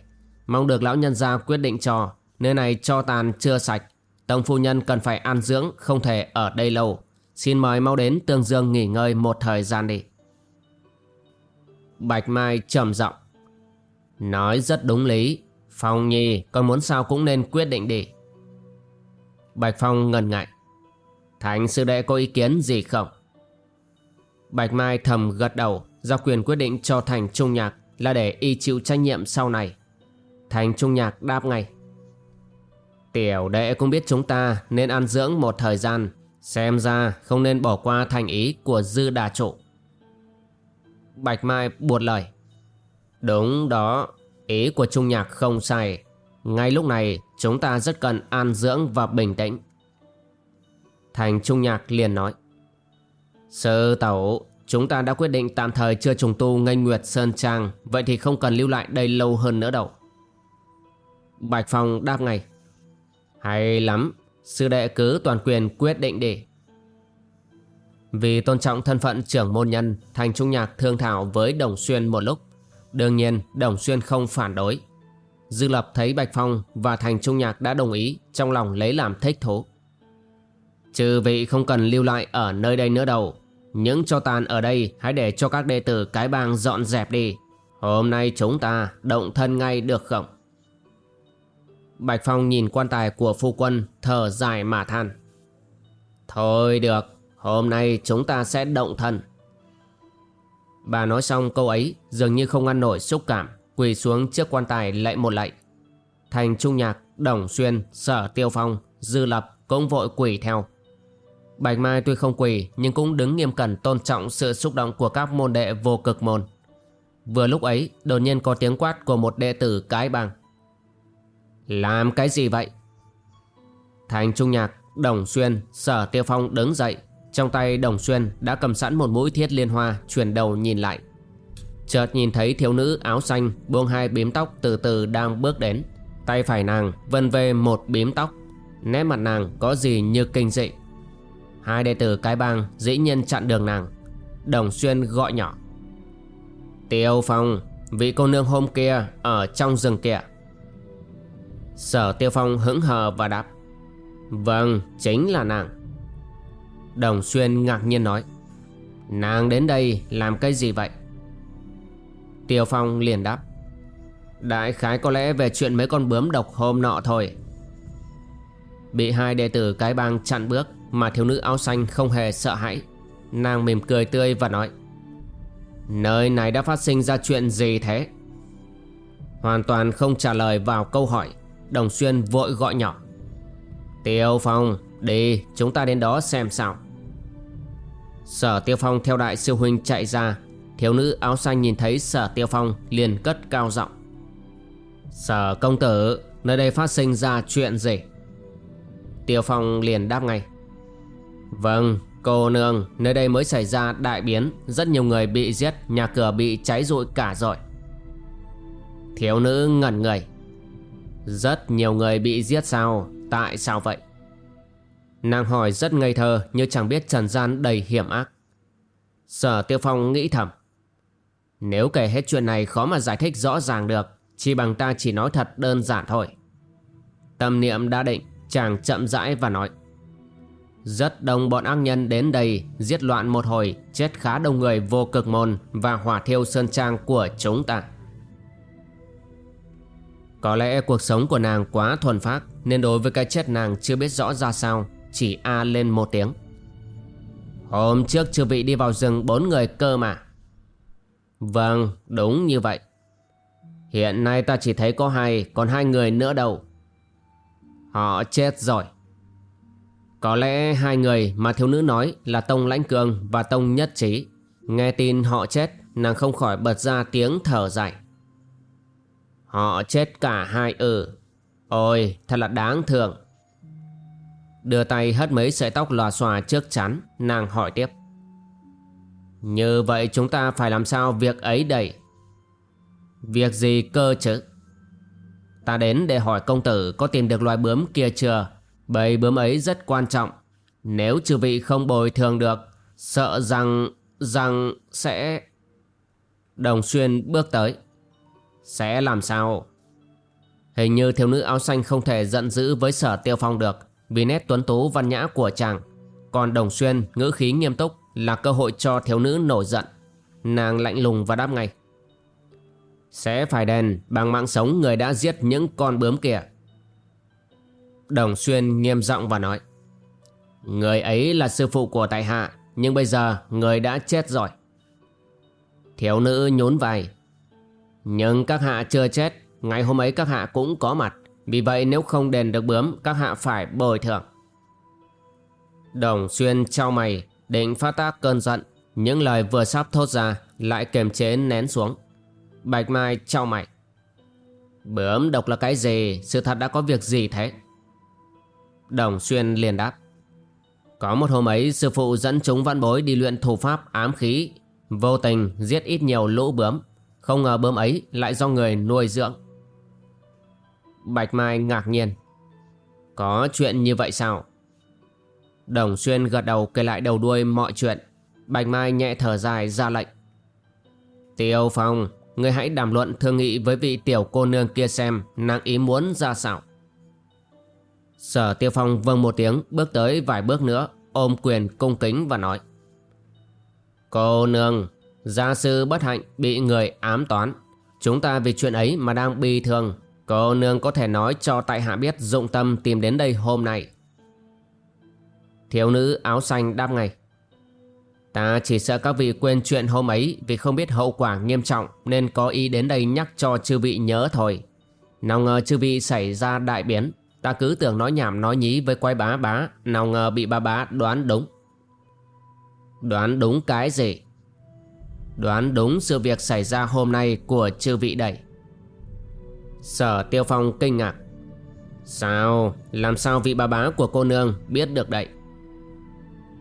Mong được lão nhân gia quyết định cho, nơi này cho tàn chưa sạch. Tông phu nhân cần phải ăn dưỡng, không thể ở đây lâu. Xin mời mau đến Tương Dương nghỉ ngơi một thời gian đi. Bạch Mai trầm giọng Nói rất đúng lý. Phong Nhi, con muốn sao cũng nên quyết định đi. Bạch Phong ngần ngại. Thành sư đệ có ý kiến gì không? Bạch Mai thầm gật đầu Giao quyền quyết định cho Thành Trung Nhạc Là để y chịu trách nhiệm sau này. Thành Trung Nhạc đáp ngay. Tiểu đệ cũng biết chúng ta Nên ăn dưỡng một thời gian, Xem ra không nên bỏ qua thành ý Của dư đà trụ. Bạch Mai buột lời. Đúng đó, ý của Trung Nhạc không sai. Ngay lúc này chúng ta rất cần an dưỡng và bình tĩnh. Thành Trung Nhạc liền nói. Sư tẩu, chúng ta đã quyết định tạm thời chưa trùng tu nghênh nguyệt Sơn Trang, vậy thì không cần lưu lại đây lâu hơn nữa đâu. Bạch Phong đáp ngay. Hay lắm, sư đệ cứ toàn quyền quyết định đi. Vì tôn trọng thân phận trưởng môn nhân, Thành Trung Nhạc thương thảo với Đồng Xuyên một lúc. Đương nhiên Đồng Xuyên không phản đối. Dư Lập thấy Bạch Phong và Thành Trung Nhạc đã đồng ý Trong lòng lấy làm thích thú. Trừ vị không cần lưu lại ở nơi đây nữa đâu. Những cho tàn ở đây hãy để cho các đệ tử cái bang dọn dẹp đi. Hôm nay chúng ta động thân ngay được không? Bạch Phong nhìn quan tài của phu quân thở dài mà than. Thôi được, hôm nay chúng ta sẽ động thân. Bà nói xong câu ấy dường như không ăn nổi xúc cảm Quỳ xuống trước quan tài lạy một lạy Thành Trung Nhạc, Đồng Xuyên, Sở Tiêu Phong, Dư Lập cũng vội quỳ theo Bạch Mai tuy không quỳ nhưng cũng đứng nghiêm cẩn tôn trọng sự xúc động của các môn đệ vô cực môn. Vừa lúc ấy đột nhiên có tiếng quát của một đệ tử cái bằng. Làm cái gì vậy? Thành Trung Nhạc, Đồng Xuyên, Sở Tiêu Phong đứng dậy. Trong tay Đồng Xuyên đã cầm sẵn một mũi thiết liên hoa, chuyển đầu nhìn lại. Chợt nhìn thấy thiếu nữ áo xanh buông hai bím tóc từ từ đang bước đến. Tay phải nàng vân về một bím tóc. Nét mặt nàng có gì như kinh dị. Hai đệ tử cái bang dĩ nhiên chặn đường nàng Đồng Xuyên gọi nhỏ Tiêu Phong, Vị cô nương hôm kia Ở trong rừng kia Sở Tiêu Phong hững hờ và đáp Vâng chính là nàng Đồng Xuyên ngạc nhiên nói, Nàng đến đây làm cái gì vậy? Tiêu Phong liền đáp, Đại khái có lẽ về chuyện mấy con bướm độc hôm nọ thôi. Bị hai đệ tử cái bang chặn bước Mà thiếu nữ áo xanh không hề sợ hãi, Nàng mỉm cười tươi và nói, Nơi này đã phát sinh ra chuyện gì thế? Hoàn toàn không trả lời vào câu hỏi, Đồng Xuyên vội gọi nhỏ, Tiêu Phong Đi, chúng ta đến đó xem sao. Sở Tiêu Phong theo đại sư huynh chạy ra. Thiếu nữ áo xanh nhìn thấy sở Tiêu Phong liền cất cao giọng. Sở công tử, Nơi đây phát sinh ra chuyện gì? Tiêu Phong liền đáp ngay. Vâng cô nương, Nơi đây mới xảy ra đại biến. Rất nhiều người bị giết, Nhà cửa bị cháy rụi cả rồi. Thiếu nữ ngẩn người. Rất nhiều người bị giết sao? Tại sao vậy? Nàng hỏi rất ngây thơ, Như chẳng biết trần gian đầy hiểm ác. Sở Tiêu Phong nghĩ thầm, Nếu kể hết chuyện này khó mà giải thích rõ ràng được, Chỉ bằng ta chỉ nói thật đơn giản thôi. Tâm niệm đã định, Chàng chậm rãi và nói, Rất đông bọn ác nhân đến đây Giết loạn một hồi, Chết khá đông người vô cực môn Và hỏa thiêu sơn trang của chúng ta. Có lẽ cuộc sống của nàng quá thuần phác, Nên đối với cái chết nàng chưa biết rõ ra sao. Chỉ a lên một tiếng. Hôm trước chư vị đi vào rừng bốn người cơ mà. Vâng đúng như vậy. Hiện nay ta chỉ thấy có hai, Còn hai người nữa đâu. Họ chết rồi. Có lẽ hai người mà thiếu nữ nói là Tông Lãnh Cường và Tông Nhất Trí. Nghe tin họ chết, Nàng không khỏi bật ra tiếng thở dài. Họ chết cả hai ừ. Ôi, thật là đáng thương. Đưa tay hất mấy sợi tóc lòa xòa trước chắn Nàng hỏi tiếp. Như vậy chúng ta phải làm sao việc ấy đây? Việc gì cơ chứ? Ta đến để hỏi công tử có tìm được loài bướm kia chưa? Bầy bướm ấy rất quan trọng. Nếu chư vị không bồi thường được, Sợ rằng Rằng sẽ Đồng xuyên bước tới. Sẽ làm sao? Hình như thiếu nữ áo xanh không thể giận dữ với sở tiêu phong được. Vì nét tuấn tú văn nhã của chàng. Còn đồng xuyên, ngữ khí nghiêm túc, Là cơ hội cho thiếu nữ nổi giận. Nàng lạnh lùng và đáp ngay. Sẽ phải đền, bằng mạng sống người đã giết những con bướm kia. Đồng Xuyên nghiêm giọng và nói. Người ấy là sư phụ của tại hạ, Nhưng bây giờ người đã chết rồi. Thiếu nữ nhún vai. Nhưng các hạ chưa chết, Ngày hôm ấy các hạ cũng có mặt. Vì vậy nếu không đền được bướm, Các hạ phải bồi thường. Đồng Xuyên trao mày, Định phát tác cơn giận. Những lời vừa sắp thốt ra, Lại kiềm chế nén xuống. Bạch Mai trao mày. Bướm độc là cái gì? Sự thật đã có việc gì thế? Đồng Xuyên liền đáp. Có một hôm ấy, sư phụ dẫn chúng văn bối đi luyện thủ pháp ám khí. Vô tình giết ít nhiều lũ bướm. Không ngờ bướm ấy lại do người nuôi dưỡng. Bạch Mai ngạc nhiên Có chuyện như vậy sao Đồng Xuyên gật đầu kể lại đầu đuôi mọi chuyện Bạch Mai nhẹ thở dài ra lệnh Tiêu Phong ngươi hãy đàm luận thương nghị với vị tiểu cô nương kia xem nàng ý muốn ra sao. Sở Tiêu Phong vâng một tiếng bước tới vài bước nữa ôm quyền cung kính và nói Cô nương, gia sư bất hạnh bị người ám toán. Chúng ta vì chuyện ấy mà đang bi thương. Cô nương có thể nói cho tại hạ biết dụng tâm tìm đến đây hôm nay. Thiếu nữ áo xanh đáp ngay. Ta chỉ sợ các vị quên chuyện hôm ấy vì không biết hậu quả nghiêm trọng nên có ý đến đây nhắc cho chư vị nhớ thôi. Nào ngờ chư vị xảy ra đại biến, ta cứ tưởng nói nhảm nói nhí với quay bá bá, nào ngờ bị ba bá đoán đúng. Đoán đúng cái gì? Đoán đúng sự việc xảy ra hôm nay của chư vị đây. Sở Tiêu Phong kinh ngạc. Sao? Làm sao vị bà bá của cô nương biết được đấy?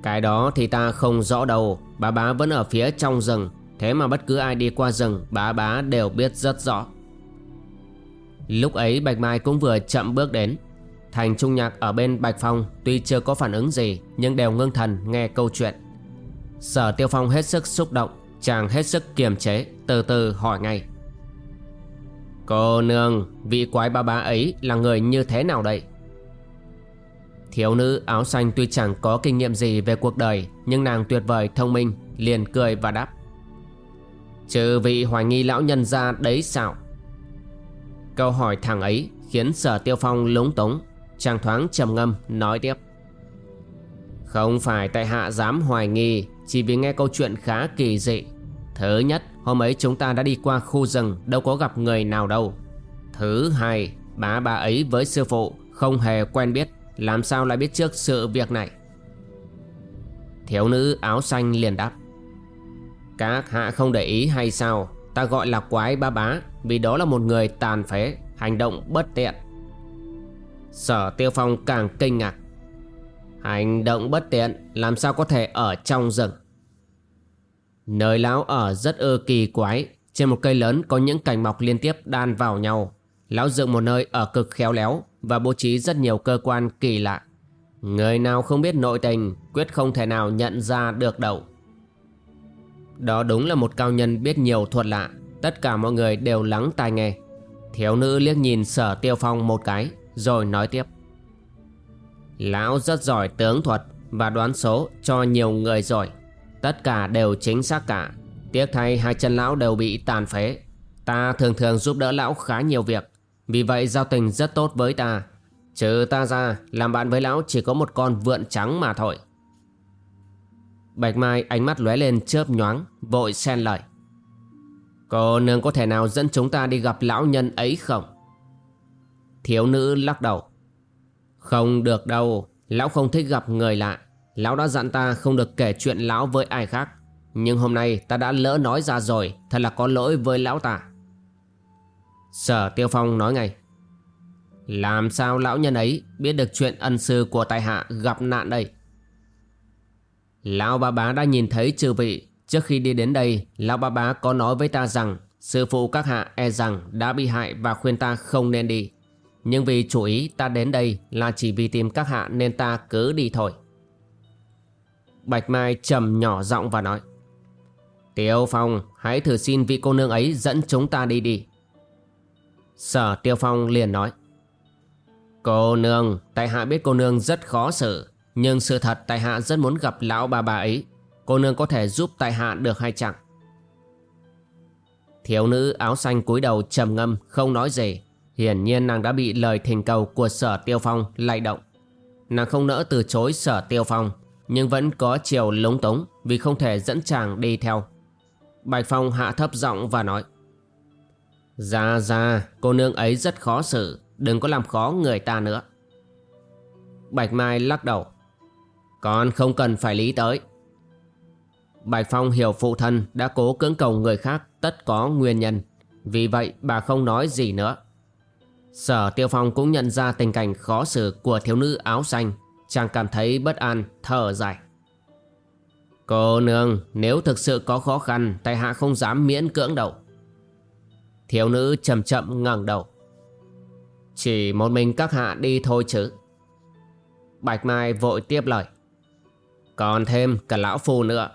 Cái đó thì ta không rõ đâu Bà bá vẫn ở phía trong rừng Thế mà bất cứ ai đi qua rừng, Bà bá đều biết rất rõ Lúc ấy Bạch Mai cũng vừa chậm bước đến Thành Trung Nhạc ở bên Bạch Phong Tuy chưa có phản ứng gì, Nhưng đều ngưng thần nghe câu chuyện Sở Tiêu Phong hết sức xúc động, Chàng hết sức kiềm chế, Từ từ hỏi ngay Cô nương, Vị quái ba bá ấy là người như thế nào đây? Thiếu nữ áo xanh tuy chẳng có kinh nghiệm gì về cuộc đời, Nhưng nàng tuyệt vời, thông minh, Liền cười và đáp. Trừ vị hoài nghi lão nhân ra đấy sao? Câu hỏi thằng ấy Khiến sở tiêu phong lúng túng, Chàng thoáng trầm ngâm, nói tiếp. Không phải tại hạ dám hoài nghi, Chỉ vì nghe câu chuyện khá kỳ dị. Thứ nhất Hôm ấy chúng ta đã đi qua khu rừng, Đâu có gặp người nào đâu. Thứ hai bà bà ấy với sư phụ Không hề quen biết, làm sao lại biết trước sự việc này? Thiếu nữ áo xanh liền đáp. Các hạ không để ý hay sao? Ta gọi là quái ba bá, Vì đó là một người tàn phế, Hành động bất tiện. Sở tiêu phong càng kinh ngạc. Hành động bất tiện, Làm sao có thể ở trong rừng? Nơi lão ở rất ư kỳ quái Trên một cây lớn có những cành mọc liên tiếp đan vào nhau Lão dựng một nơi ở cực khéo léo và bố trí rất nhiều cơ quan kỳ lạ. Người nào không biết nội tình quyết không thể nào nhận ra được đâu. Đó đúng là một cao nhân biết nhiều thuật lạ, tất cả mọi người đều lắng tai nghe. Thiếu nữ liếc nhìn sở tiêu phong một cái, rồi nói tiếp. Lão rất giỏi tướng thuật và đoán số cho nhiều người rồi. Tất cả đều chính xác cả. Tiếc thay hai chân lão đều bị tàn phế. Ta thường thường giúp đỡ lão khá nhiều việc. Vì vậy giao tình rất tốt với ta Trừ ta ra, Làm bạn với lão chỉ có một con vượn trắng mà thôi Bạch Mai ánh mắt lóe lên chớp nhoáng, Vội xen lời Cô nương có thể nào dẫn chúng ta đi gặp lão nhân ấy không Thiếu nữ lắc đầu Không được đâu, Lão không thích gặp người lạ Lão đã dặn ta không được kể chuyện lão với ai khác. Nhưng hôm nay ta đã lỡ nói ra rồi, Thật là có lỗi với lão ta. Sở Tiêu Phong nói ngay, Làm sao lão nhân ấy biết được chuyện ân sư của tài hạ gặp nạn đây? Lão ba bá đã nhìn thấy chư vị. Trước khi đi đến đây, Lão ba bá có nói với ta rằng, Sư phụ các hạ e rằng đã bị hại và khuyên ta không nên đi. Nhưng vì chủ ý ta đến đây là chỉ vì tìm các hạ nên ta cứ đi thôi. Bạch Mai trầm nhỏ giọng và nói Tiêu Phong hãy thử xin vị cô nương ấy dẫn chúng ta đi đi. Sở Tiêu Phong liền nói Cô nương, tại hạ biết cô nương rất khó xử Nhưng sự thật tại hạ rất muốn gặp lão bà bà ấy. Cô nương có thể giúp tại hạ được hay chẳng? Thiếu nữ áo xanh cúi đầu trầm ngâm không nói gì. Hiển nhiên nàng đã bị lời thỉnh cầu của sở tiêu phong lay động. Nàng không nỡ từ chối sở tiêu phong. Nhưng vẫn có chiều lúng túng Vì không thể dẫn chàng đi theo. Bạch Phong hạ thấp giọng và nói "Ra ra, cô nương ấy rất khó xử Đừng có làm khó người ta nữa. Bạch Mai lắc đầu Con không cần phải lý tới. Bạch Phong hiểu phụ thân đã cố cưỡng cầu người khác tất có nguyên nhân Vì vậy bà không nói gì nữa. Sở Tiêu Phong cũng nhận ra tình cảnh khó xử của thiếu nữ áo xanh. Chàng cảm thấy bất an, thở dài. Cô nương, nếu thực sự có khó khăn Tài hạ không dám miễn cưỡng đâu. Thiếu nữ chậm chậm ngẩng đầu. Chỉ một mình các hạ đi thôi chứ. Bạch Mai vội tiếp lời. Còn thêm cả lão phù nữa.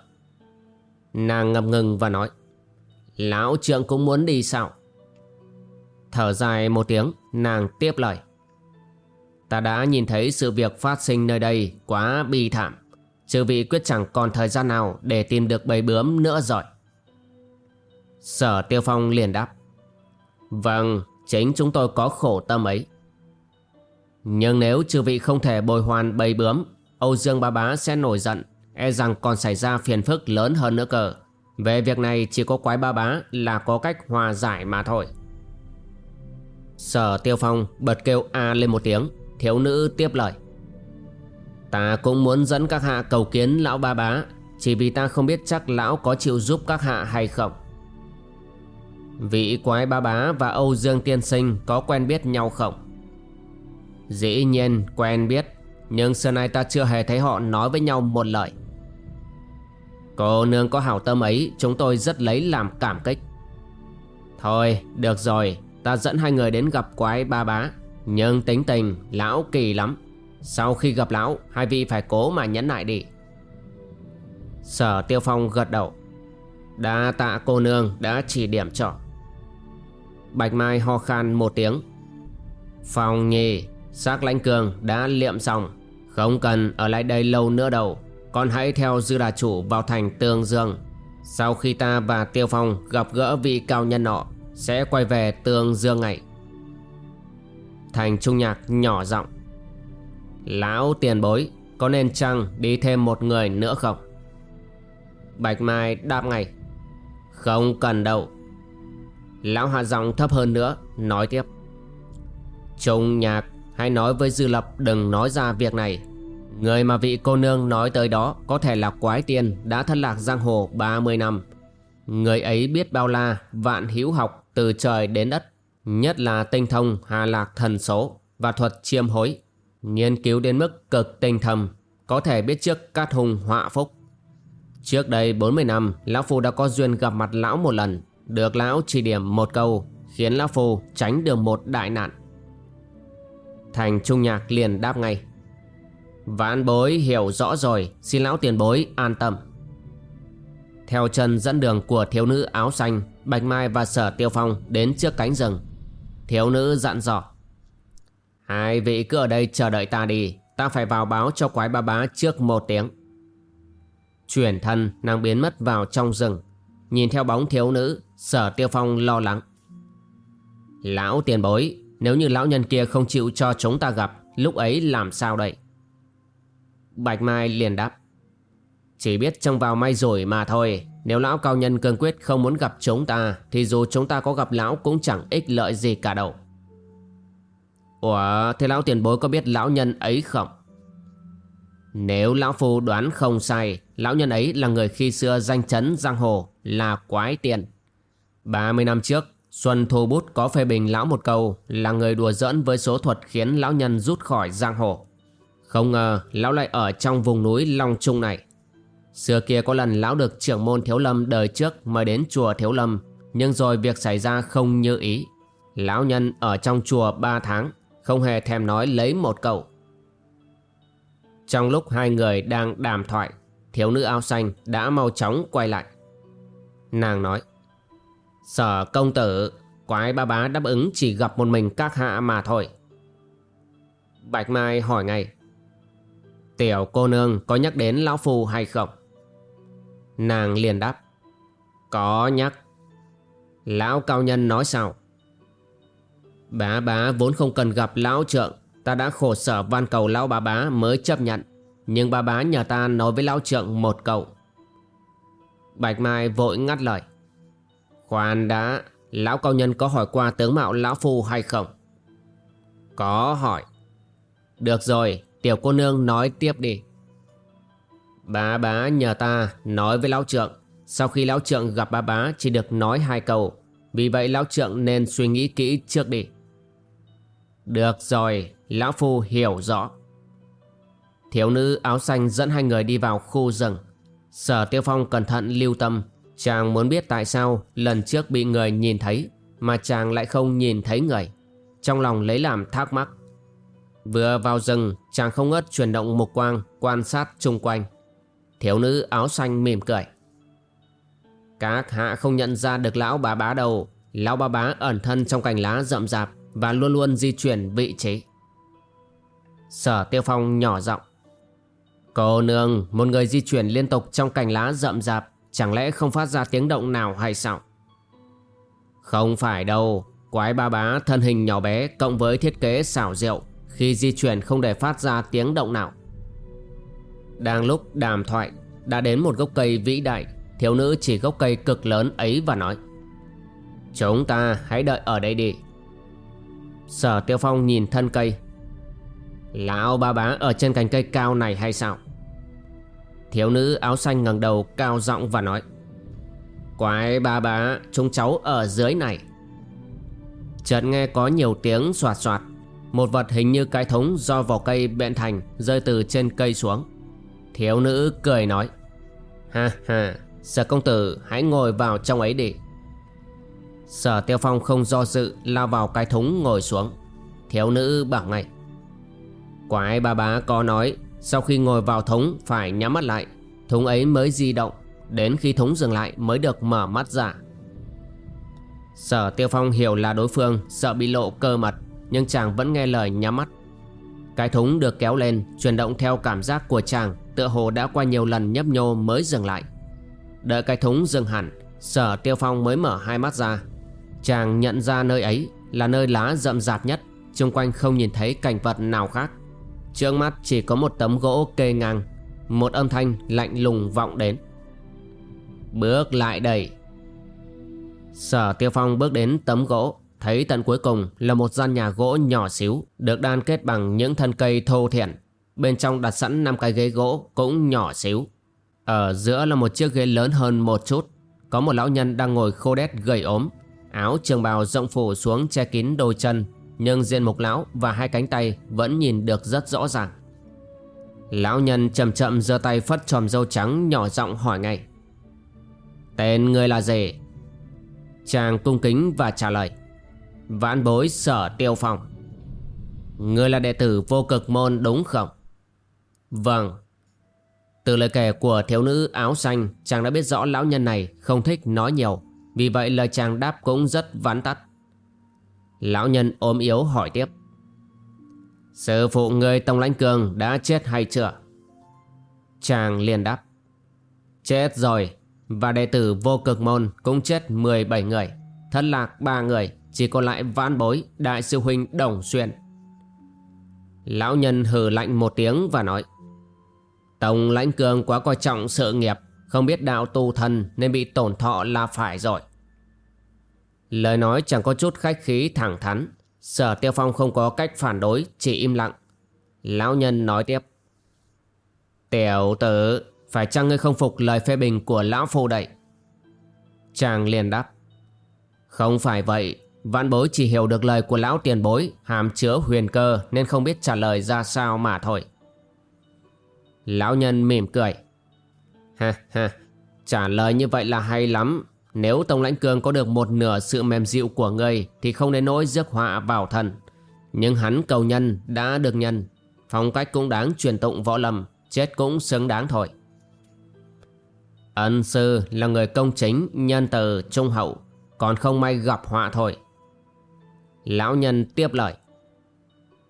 Nàng ngập ngừng và nói Lão trượng cũng muốn đi sao? Thở dài một tiếng Nàng tiếp lời. Ta đã nhìn thấy sự việc phát sinh nơi đây Quá bi thảm. Chư vị quyết chẳng còn thời gian nào Để tìm được bầy bướm nữa rồi. Sở Tiêu Phong liền đáp. Vâng Chính chúng tôi có khổ tâm ấy. Nhưng nếu chư vị không thể bồi hoàn bầy bướm, Âu Dương Ba Bá sẽ nổi giận E rằng còn xảy ra phiền phức lớn hơn nữa cờ. Về việc này chỉ có quái ba bá là có cách hòa giải mà thôi. Sở Tiêu Phong bật kêu A lên một tiếng. Thiếu nữ tiếp lời. Ta cũng muốn dẫn các hạ cầu kiến lão ba bá, Chỉ vì ta không biết chắc lão có chịu giúp các hạ hay không. Vị quái ba bá và Âu Dương Tiên Sinh có quen biết nhau không? Dĩ nhiên quen biết, Nhưng xưa nay ta chưa hề thấy họ nói với nhau một lời. Cô nương có hảo tâm ấy, Chúng tôi rất lấy làm cảm kích. Thôi, được rồi, Ta dẫn hai người đến gặp quái ba bá. Nhưng tính tình, lão kỳ lắm. Sau khi gặp lão, Hai vị phải cố mà nhẫn nại đi. Sở Tiêu Phong gật đầu. Đã tạ cô nương đã chỉ điểm cho. Bạch Mai ho khan một tiếng. Phong nhì Xác lãnh cường đã liệm xong. Không cần ở lại đây lâu nữa đâu. Con hãy theo dư đà chủ vào thành Tương Dương. Sau khi ta và Tiêu Phong gặp gỡ vị cao nhân nọ, Sẽ quay về Tương Dương ngày Thành Trung Nhạc nhỏ giọng. Lão tiền bối, Có nên chăng đi thêm một người nữa không? Bạch Mai đáp ngay. Không cần đâu. Lão hạ giọng thấp hơn nữa, Nói tiếp. Trung Nhạc, Hãy nói với Dư Lập đừng nói ra việc này. Người mà vị cô nương nói tới đó Có thể là quái tiên Đã thất lạc giang hồ 30 năm. Người ấy biết bao la, Vạn hữu học từ trời đến đất. Nhất là tinh thông hà lạc thần số Và thuật chiêm hối. Nghiên cứu đến mức cực tinh thầm Có thể biết trước cát hùng họa phúc. Trước đây 40 năm, Lão Phu đã có duyên gặp mặt lão một lần, Được lão chỉ điểm một câu, Khiến Lão Phu tránh được một đại nạn. Thành Trung Nhạc liền đáp ngay. Vãn bối hiểu rõ rồi, Xin lão tiền bối an tâm. Theo chân dẫn đường của thiếu nữ áo xanh, Bạch Mai và Sở Tiêu Phong đến trước cánh rừng Thiếu nữ dặn dò. Hai vị cứ ở đây chờ đợi ta đi. Ta phải vào báo cho quái ba bá trước một tiếng. Chuyển thân, nàng biến mất vào trong rừng. Nhìn theo bóng thiếu nữ, Sở Tiêu Phong lo lắng. Lão tiền bối, Nếu như lão nhân kia không chịu cho chúng ta gặp, Lúc ấy làm sao đây? Bạch Mai liền đáp. Chỉ biết trông vào may rồi mà thôi. Nếu lão cao nhân cương quyết không muốn gặp chúng ta, Thì dù chúng ta có gặp lão cũng chẳng ích lợi gì cả đâu. Ủa, thế lão tiền bối có biết lão nhân ấy không? Nếu lão phu đoán không sai, Lão nhân ấy là người khi xưa danh chấn giang hồ, Là quái tiền 30 năm trước, Xuân Thu Bút có phê bình lão một câu Là người đùa giỡn với số thuật khiến lão nhân rút khỏi giang hồ. Không ngờ, lão lại ở trong vùng núi Long Trung này. Xưa kia có lần lão được trưởng môn Thiếu Lâm đời trước mời đến chùa Thiếu Lâm, Nhưng rồi việc xảy ra không như ý Lão nhân ở trong chùa 3 tháng, Không hề thèm nói lấy một cậu. Trong lúc hai người đang đàm thoại, Thiếu nữ áo xanh đã mau chóng quay lại Nàng nói, Sở công tử, Quái ba bá đáp ứng chỉ gặp một mình các hạ mà thôi Bạch Mai hỏi ngay, Tiểu cô nương có nhắc đến lão phu hay không? Nàng liền đáp, Có nhắc. Lão cao nhân nói sao? Bá bá, vốn không cần gặp lão trượng, Ta đã khổ sở van cầu lão bá bá mới chấp nhận. Nhưng bá bá nhờ ta nói với lão trượng một câu. Bạch Mai vội ngắt lời, Khoan đã, Lão cao nhân có hỏi qua tướng mạo lão phu hay không? Có hỏi. Được rồi, Tiểu cô nương nói tiếp đi. Bá bá nhờ ta nói với lão trượng. Sau khi lão trượng gặp bá bá chỉ được nói hai câu. Vì vậy lão trượng nên suy nghĩ kỹ trước đi. Được rồi, lão phu hiểu rõ. Thiếu nữ áo xanh dẫn hai người đi vào khu rừng. Sở tiêu phong cẩn thận lưu tâm. Chàng muốn biết tại sao lần trước bị người nhìn thấy Mà chàng lại không nhìn thấy người. Trong lòng lấy làm thắc mắc. Vừa vào rừng chàng không ngớt chuyển động mục quang quan sát chung quanh. Thiếu nữ áo xanh mỉm cười. Các hạ không nhận ra được lão bà bá đâu. Lão bà bá ẩn thân trong cành lá rậm rạp Và luôn luôn di chuyển vị trí. Sở tiêu phong nhỏ giọng. Cô nương, một người di chuyển liên tục trong cành lá rậm rạp, chẳng lẽ không phát ra tiếng động nào hay sao? Không phải đâu, quái ba bá thân hình nhỏ bé cộng với thiết kế xảo diệu, khi di chuyển không để phát ra tiếng động nào. Đang lúc đàm thoại, đã đến một gốc cây vĩ đại, thiếu nữ chỉ gốc cây cực lớn ấy và nói Chúng ta hãy đợi ở đây đi. Sở Tiêu Phong nhìn thân cây Lão ba bá ở trên cành cây cao này hay sao? Thiếu nữ áo xanh ngẩng đầu cao giọng và nói Quái ba bá Chúng cháu ở dưới này. Chợt nghe có nhiều tiếng soạt soạt Một vật hình như cái thống do vỏ cây bện thành Rơi từ trên cây xuống. Thiếu nữ cười nói. Ha ha. Sở công tử hãy ngồi vào trong ấy đi. Sở tiêu phong không do dự Lao vào cái thúng ngồi xuống. Thiếu nữ bảo ngay. Quái ba bá có nói Sau khi ngồi vào thúng phải nhắm mắt lại. Thúng ấy mới di động Đến khi thúng dừng lại mới được mở mắt ra. Sở Tiêu Phong hiểu là đối phương sợ bị lộ cơ mật Nhưng chàng vẫn nghe lời nhắm mắt. Cái thúng được kéo lên Chuyển động theo cảm giác của chàng Tựa hồ đã qua nhiều lần nhấp nhô mới dừng lại. Đợi cái thúng dừng hẳn, Sở Tiêu Phong mới mở hai mắt ra. Chàng nhận ra nơi ấy Là nơi lá rậm rạp nhất, Xung quanh không nhìn thấy cảnh vật nào khác. Trước mắt chỉ có một tấm gỗ kê ngang, Một âm thanh lạnh lùng vọng đến. Bước lại đây. Sở Tiêu Phong bước đến tấm gỗ, Thấy tận cuối cùng là một gian nhà gỗ nhỏ xíu, Được đan kết bằng những thân cây thô thiển. Bên trong đặt sẵn năm cái ghế gỗ cũng nhỏ xíu. Ở giữa là một chiếc ghế lớn hơn một chút. Có một lão nhân đang ngồi khô đét gầy ốm. Áo trường bào rộng phủ xuống che kín đôi chân, Nhưng diện mục lão và hai cánh tay vẫn nhìn được rất rõ ràng. Lão nhân chậm chậm giơ tay phất tròm dâu trắng nhỏ giọng hỏi ngay. Tên người là gì? Chàng cung kính và trả lời. Vãn bối sở tiêu phòng Người là đệ tử vô cực môn đúng không? Vâng. Từ lời kể của thiếu nữ áo xanh, Chàng đã biết rõ lão nhân này không thích nói nhiều. Vì vậy lời chàng đáp cũng rất vắn tắt. Lão nhân ốm yếu hỏi tiếp. Sư phụ người Tông Lãnh Cường đã chết hay chưa? Chàng liền đáp. Chết rồi, và đệ tử vô cực môn cũng chết 17 người. Thất lạc 3 người, Chỉ còn lại vãn bối, Đại sư huynh Đồng Xuyên. Lão nhân hừ lạnh một tiếng và nói. Tổng lãnh cường quá coi trọng sự nghiệp, Không biết đạo tu thân Nên bị tổn thọ là phải rồi. Lời nói chẳng có chút khách khí thẳng thắn. Sở Tiêu Phong không có cách phản đối, Chỉ im lặng. Lão nhân nói tiếp. Tiểu tử, phải chăng ngươi không phục lời phê bình của lão phu đậy Chàng liền đáp. Không phải vậy, Vãn bối chỉ hiểu được lời của lão tiền bối, Hàm chứa huyền cơ Nên không biết trả lời ra sao mà thôi. Lão nhân mỉm cười Ha ha Trả lời như vậy là hay lắm Nếu Tông Lãnh Cương có được một nửa sự mềm dịu của ngươi Thì không đến nỗi rước họa vào thần. Nhưng hắn cầu nhân đã được nhân Phong cách cũng đáng truyền tụng võ lâm Chết cũng xứng đáng thôi Ân sư là người công chính, nhân từ, trung hậu, còn không may gặp họa thôi. Lão nhân tiếp lời.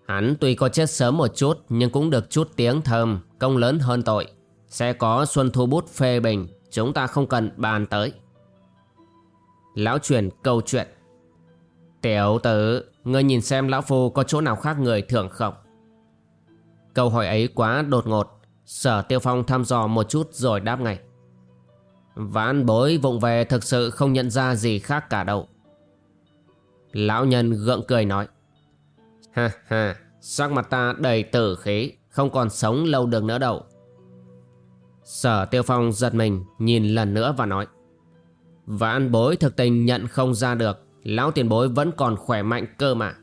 Hắn tuy có chết sớm một chút nhưng cũng được chút tiếng thơm, công lớn hơn tội. Sẽ có xuân thu bút phê bình, chúng ta không cần bàn tới. Lão truyền câu chuyện. Tiểu tử, ngươi nhìn xem lão phu có chỗ nào khác người thường không? Câu hỏi ấy quá đột ngột, sở tiêu phong thăm dò một chút rồi đáp ngay. Vãn bối vụng về thực sự không nhận ra gì khác cả đâu Lão nhân gượng cười nói Ha ha. Sắc mặt ta đầy tử khí, Không còn sống lâu được nữa đâu. Sở tiêu phong giật mình, Nhìn lần nữa và nói Vãn bối thực tình nhận không ra được, Lão tiền bối vẫn còn khỏe mạnh cơ mà.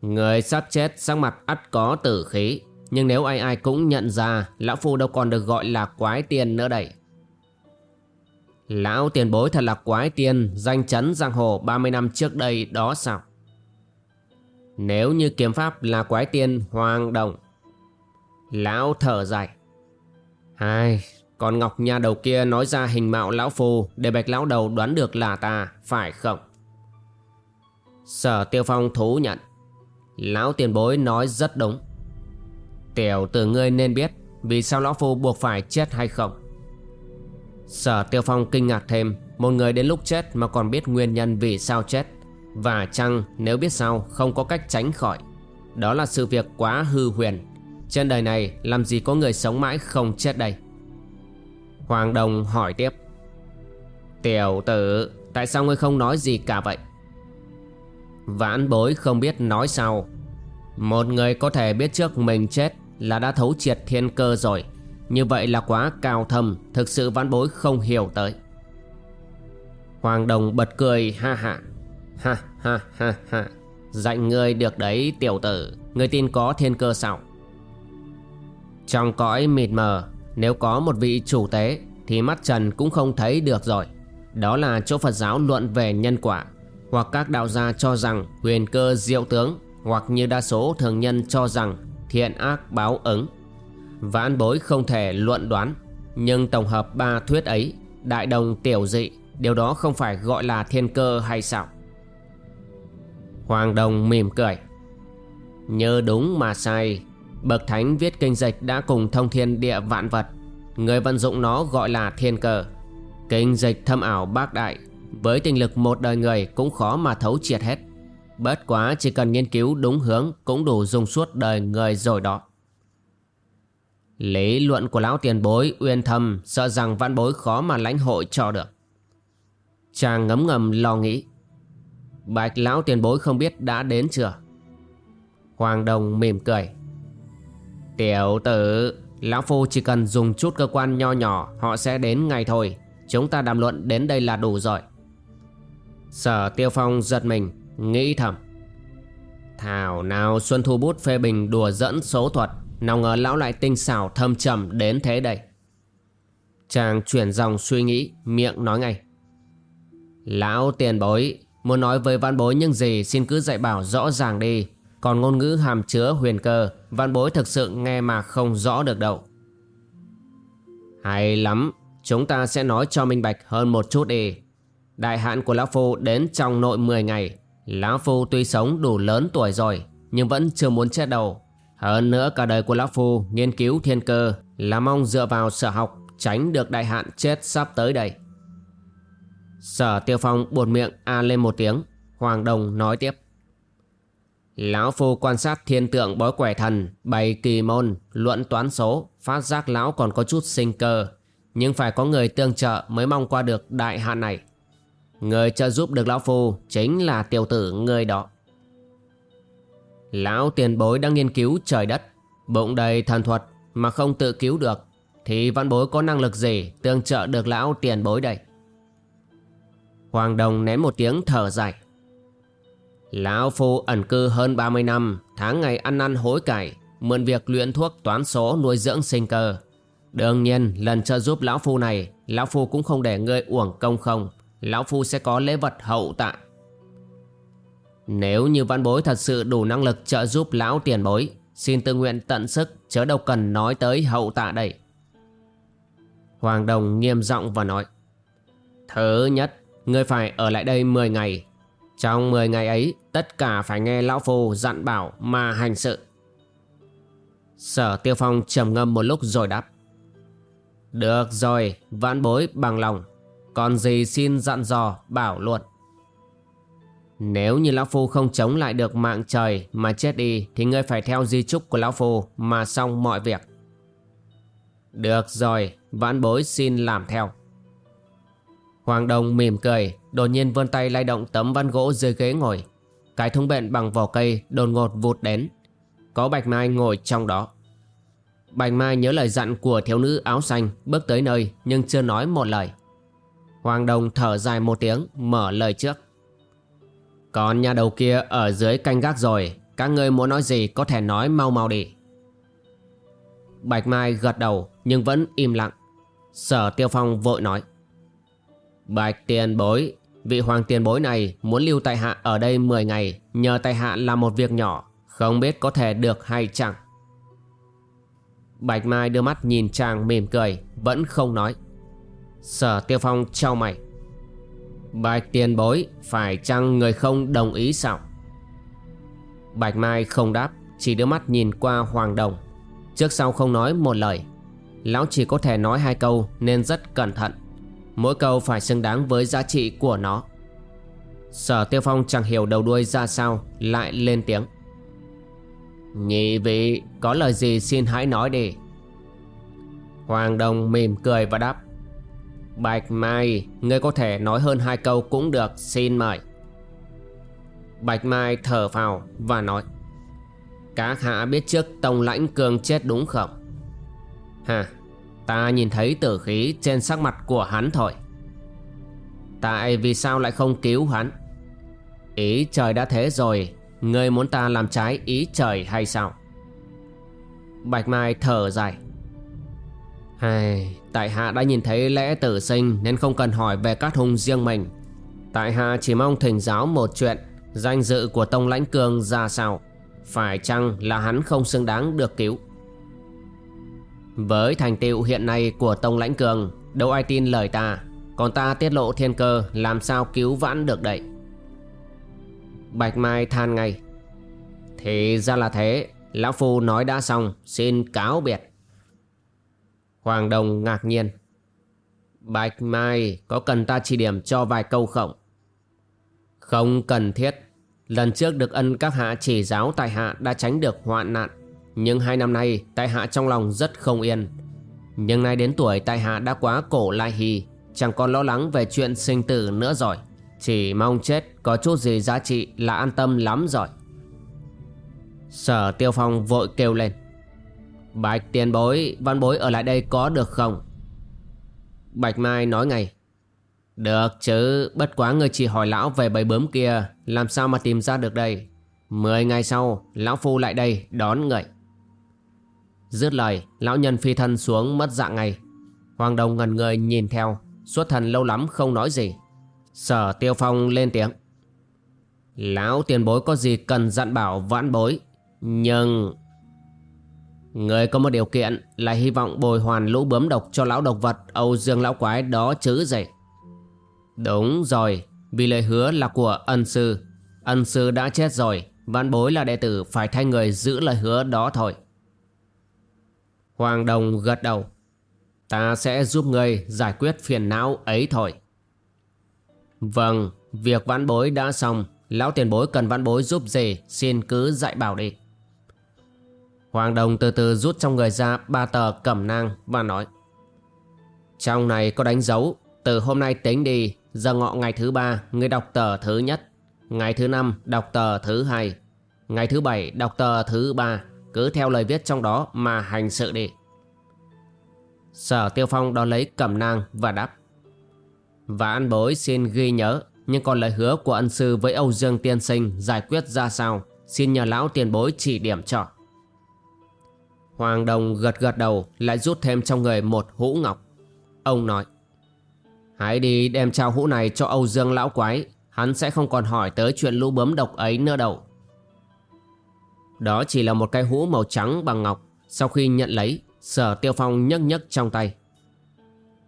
Người sắp chết, sắc mặt ắt có tử khí, Nhưng nếu ai ai cũng nhận ra, Lão phu đâu còn được gọi là quái tiền nữa đây. Lão tiền bối thật là quái tiên, Danh chấn giang hồ 30 năm trước đây đó sao? Nếu như kiếm pháp là quái tiên hoàng đồng Lão thở dài. Hai Còn Ngọc nhà đầu kia nói ra hình mạo lão phù Để bạch lão đầu đoán được là ta, Phải không? Sở tiêu phong thú nhận. Lão tiền bối nói rất đúng. Tiểu tử ngươi nên biết Vì sao Lão Phu buộc phải chết hay không. Sở Tiêu Phong kinh ngạc thêm, Một người đến lúc chết mà còn biết nguyên nhân vì sao chết. Và chăng, nếu biết sao, không có cách tránh khỏi. Đó là sự việc quá hư huyền. Trên đời này, làm gì có người sống mãi không chết đây? Hoàng Đồng hỏi tiếp. Tiểu tử, Tại sao ngươi không nói gì cả vậy? Vãn bối không biết nói sao. Một người có thể biết trước mình chết Là đã thấu triệt thiên cơ rồi. Như vậy là quá cao thâm, Thực sự vãn bối không hiểu tới. Hoàng Đồng bật cười, ha ha. Ha ha ha ha. Dạy ngươi được đấy tiểu tử. Ngươi tin có thiên cơ sao? Trong cõi mịt mờ Nếu có một vị chủ tế Thì mắt trần cũng không thấy được rồi. Đó là chỗ Phật giáo luận về nhân quả. Hoặc các đạo gia cho rằng huyền cơ diệu tướng hoặc như đa số thường nhân cho rằng thiện ác báo ứng. Vãn bối không thể luận đoán, nhưng tổng hợp ba thuyết ấy, đại đồng tiểu dị, điều đó không phải gọi là thiên cơ hay sao? Hoàng Đồng mỉm cười. Như đúng mà sai, Bậc Thánh viết kinh dịch đã cùng thông thiên địa vạn vật, người vận dụng nó gọi là thiên cơ. Kinh dịch thâm ảo bác đại với tinh lực một đời người cũng khó mà thấu triệt hết. Bất quá chỉ cần nghiên cứu đúng hướng Cũng đủ dùng suốt đời người rồi đó. Lý luận của lão tiền bối uyên thâm Sợ rằng văn bối khó mà lãnh hội cho được. Chàng ngấm ngầm lo nghĩ. Bạch lão tiền bối không biết đã đến chưa? Hoàng Đồng mỉm cười. Tiểu tử, Lão Phu chỉ cần dùng chút cơ quan nho nhỏ, Họ sẽ đến ngay thôi. Chúng ta đàm luận đến đây là đủ rồi. Sở Tiêu Phong giật mình, Nghĩ thầm. Thảo nào Xuân Thu Bút phê bình đùa dẫn số thuật, Nào ngờ lão lại tinh xảo thâm trầm đến thế đây. Chàng chuyển dòng suy nghĩ, Miệng nói ngay. Lão tiền bối Muốn nói với văn bối những gì, Xin cứ dạy bảo rõ ràng đi. Còn ngôn ngữ hàm chứa huyền cơ Văn bối thực sự nghe mà không rõ được đâu. Hay lắm, Chúng ta sẽ nói cho minh bạch hơn một chút đi. Đại hạn của Lão Phu đến trong nội 10 ngày. Lão Phu tuy sống đủ lớn tuổi rồi, Nhưng vẫn chưa muốn chết đầu Hơn nữa, cả đời của Lão Phu nghiên cứu thiên cơ Là mong dựa vào sở học Tránh được đại hạn chết sắp tới đây. Sở Tiêu Phong buồn miệng a lên một tiếng Hoàng Đồng nói tiếp Lão Phu quan sát thiên tượng bói quẻ thần Bày kỳ môn Luận toán số Phát giác lão còn có chút sinh cơ Nhưng phải có người tương trợ mới mong qua được đại hạn này Người trợ giúp được Lão Phu chính là tiểu tử người đó. Lão tiền bối đang nghiên cứu trời đất, bụng đầy thần thuật mà không tự cứu được, thì văn bối có năng lực gì tương trợ được lão tiền bối đây? Hoàng Đồng ném một tiếng thở dài. Lão Phu ẩn cư hơn 30 năm, tháng ngày ăn năn hối cải, mượn việc luyện thuốc toán số nuôi dưỡng sinh cơ. Đương nhiên, lần trợ giúp Lão Phu này, Lão Phu cũng không để ngươi uổng công không. Lão Phu sẽ có lễ vật hậu tạ Nếu như văn bối thật sự đủ năng lực trợ giúp lão tiền bối Xin tự nguyện tận sức chớ đâu cần nói tới hậu tạ đây Hoàng Đồng nghiêm giọng và nói Thứ nhất, ngươi phải ở lại đây 10 ngày. Trong 10 ngày ấy, tất cả phải nghe Lão Phu dặn bảo mà hành sự. Sở Tiêu Phong trầm ngâm một lúc rồi đáp. Được rồi, vãn bối bằng lòng. Còn gì xin dặn dò bảo luôn Nếu như Lão Phu không chống lại được mạng trời mà chết đi Thì ngươi phải theo di trúc của Lão Phu mà xong mọi việc. Được rồi, vãn bối xin làm theo. Hoàng Đông mỉm cười, Đột nhiên vươn tay lay động tấm văn gỗ dưới ghế ngồi. Cái thúng bện bằng vỏ cây đột ngột vụt đến. Có Bạch Mai ngồi trong đó. Bạch Mai nhớ lời dặn của thiếu nữ áo xanh, Bước tới nơi nhưng chưa nói một lời. Hoàng Đồng thở dài một tiếng, mở lời trước. Còn nhà đầu kia ở dưới canh gác rồi, Các ngươi muốn nói gì có thể nói mau mau đi. Bạch Mai gật đầu nhưng vẫn im lặng. Sở Tiêu Phong vội nói. Bạch tiền bối, Vị hoàng tiền bối này muốn lưu tại hạ ở đây 10 ngày, Nhờ tại hạ làm một việc nhỏ, Không biết có thể được hay chẳng. Bạch Mai đưa mắt nhìn chàng mỉm cười, Vẫn không nói. Sở Tiêu Phong trao mày. Bạch tiền bối, Phải chăng người không đồng ý sao? Bạch Mai không đáp, Chỉ đưa mắt nhìn qua Hoàng Đồng. Trước sau không nói một lời. Lão chỉ có thể nói hai câu nên rất cẩn thận. Mỗi câu phải xứng đáng với giá trị của nó. Sở Tiêu Phong chẳng hiểu đầu đuôi ra sao, Lại lên tiếng. Nhị vị, có lời gì xin hãy nói đi. Hoàng Đồng mỉm cười và đáp. Bạch Mai, Ngươi có thể nói hơn hai câu cũng được, Xin mời. Bạch Mai thở phào và nói. Các hạ biết trước Tông Lãnh Cường chết đúng không? Hả? Ta nhìn thấy tử khí trên sắc mặt của hắn thôi. Tại vì sao lại không cứu hắn? Ý trời đã thế rồi Ngươi muốn ta làm trái ý trời hay sao? Bạch Mai thở dài. Hay, Tại hạ đã nhìn thấy lẽ tử sinh Nên không cần hỏi về các hung riêng mình. Tại hạ chỉ mong thỉnh giáo một chuyện Danh dự của Tông Lãnh Cường ra sao? Phải chăng là hắn không xứng đáng được cứu? Với thành tựu hiện nay của Tông Lãnh Cường, Đâu ai tin lời ta. Còn ta tiết lộ thiên cơ, Làm sao cứu vãn được đậy Bạch Mai than ngay. Thì ra là thế. Lão Phu nói đã xong, Xin cáo biệt. Hoàng Đồng ngạc nhiên. Bạch Mai, có cần ta chỉ điểm cho vài câu không? Không cần thiết. Lần trước được ân các hạ chỉ giáo tại hạ đã tránh được hoạn nạn. Nhưng hai năm nay tại hạ trong lòng rất không yên. Nhưng nay đến tuổi tại hạ đã quá cổ lai hy Chẳng còn lo lắng về chuyện sinh tử nữa rồi. Chỉ mong chết có chút gì giá trị là an tâm lắm rồi. Sở Tiêu Phong vội kêu lên. Bạch tiền bối, Văn bối ở lại đây có được không? Bạch Mai nói ngay. Được chứ, Bất quá người chỉ hỏi lão về bầy bướm kia, Làm sao mà tìm ra được đây? Mười ngày sau, Lão Phu lại đây đón người. Dứt lời, Lão nhân phi thân xuống mất dạng ngay. Hoàng đồng ngần người nhìn theo Suốt thần lâu lắm không nói gì. Sở Tiêu Phong lên tiếng. Lão tiền bối có gì cần dặn bảo vãn bối, Nhưng Người có một điều kiện là hy vọng bồi hoàn lũ bướm độc cho lão độc vật Âu Dương lão quái đó chứ gì. Đúng rồi, Vì lời hứa là của ân sư. Ân sư đã chết rồi, vãn bối là đệ tử phải thay người giữ lời hứa đó thôi. Hoàng Đồng gật đầu. Ta sẽ giúp ngươi giải quyết phiền não ấy thôi. Vâng Việc vãn bối đã xong. Lão tiền bối cần vãn bối giúp gì, Xin cứ dạy bảo đi. Hoàng Đồng từ từ rút trong người ra ba tờ cẩm nang và nói, Trong này có đánh dấu, Từ hôm nay tính đi, Giờ ngọ ngày thứ ba, Ngươi đọc tờ thứ nhất. Ngày thứ năm, đọc tờ thứ hai. Ngày thứ bảy, đọc tờ thứ ba. Cứ theo lời viết trong đó mà hành sự đi. Sở Tiêu Phong đón lấy cẩm nang và đáp. Và an bối xin ghi nhớ, Nhưng còn lời hứa của ân sư với Âu Dương Tiên Sinh Giải quyết ra sao, Xin nhờ lão tiền bối chỉ điểm cho. Hoàng Đồng gật gật đầu, lại rút thêm trong người một hũ ngọc. Ông nói, Hãy đi đem trao hũ này cho Âu Dương lão quái, Hắn sẽ không còn hỏi tới chuyện lũ bướm độc ấy nữa đâu. Đó chỉ là một cái hũ màu trắng bằng ngọc Sau khi nhận lấy Sở Tiêu Phong nhấc nhấc trong tay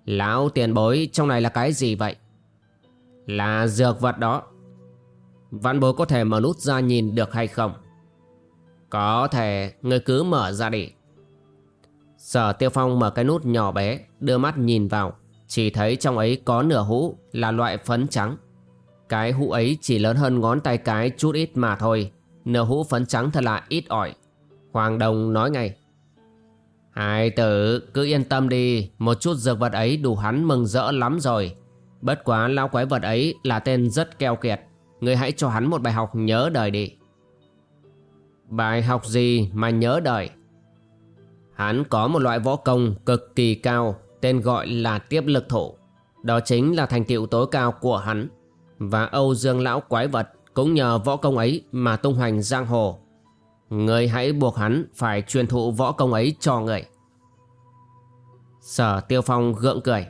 Lão tiền bối trong này là cái gì vậy? Là dược vật đó Văn bối có thể mở nút ra nhìn được hay không? Có thể người cứ mở ra đi Sở Tiêu Phong mở cái nút nhỏ bé, đưa mắt nhìn vào, chỉ thấy trong ấy có nửa hũ là loại phấn trắng. Cái hũ ấy chỉ lớn hơn ngón tay cái chút ít mà thôi, nửa hũ phấn trắng thật là ít ỏi. Hoàng Đồng nói ngay. Hai tử cứ yên tâm đi, một chút dược vật ấy đủ hắn mừng rỡ lắm rồi. Bất quá lao quái vật ấy là tên rất keo kiệt, người hãy cho hắn một bài học nhớ đời đi. Bài học gì mà nhớ đời? Hắn có một loại võ công cực kỳ cao tên gọi là tiếp lực thủ. Đó chính là thành tựu tối cao của hắn. Và Âu Dương Lão Quái Vật cũng nhờ võ công ấy mà tung hoành giang hồ. Người hãy buộc hắn phải truyền thụ võ công ấy cho người. Sở Tiêu Phong gượng cười.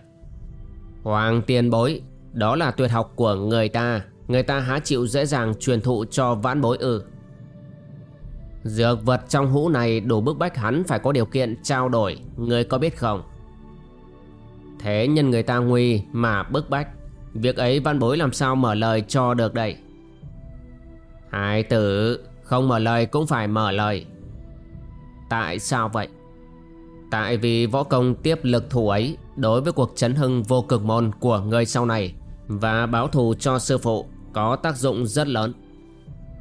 Hoàng tiền bối, đó là tuyệt học của người ta. Người ta há chịu dễ dàng truyền thụ cho vãn bối ư. Dược vật trong hũ này đủ bức bách hắn phải có điều kiện trao đổi Người có biết không Thế nhân người ta nguy mà bức bách Việc ấy văn bối làm sao mở lời cho được đây Hải tử Không mở lời cũng phải mở lời Tại sao vậy Tại vì võ công tiếp lực thủ ấy đối với cuộc chấn hưng vô cực môn của người sau này và báo thù cho sư phụ có tác dụng rất lớn.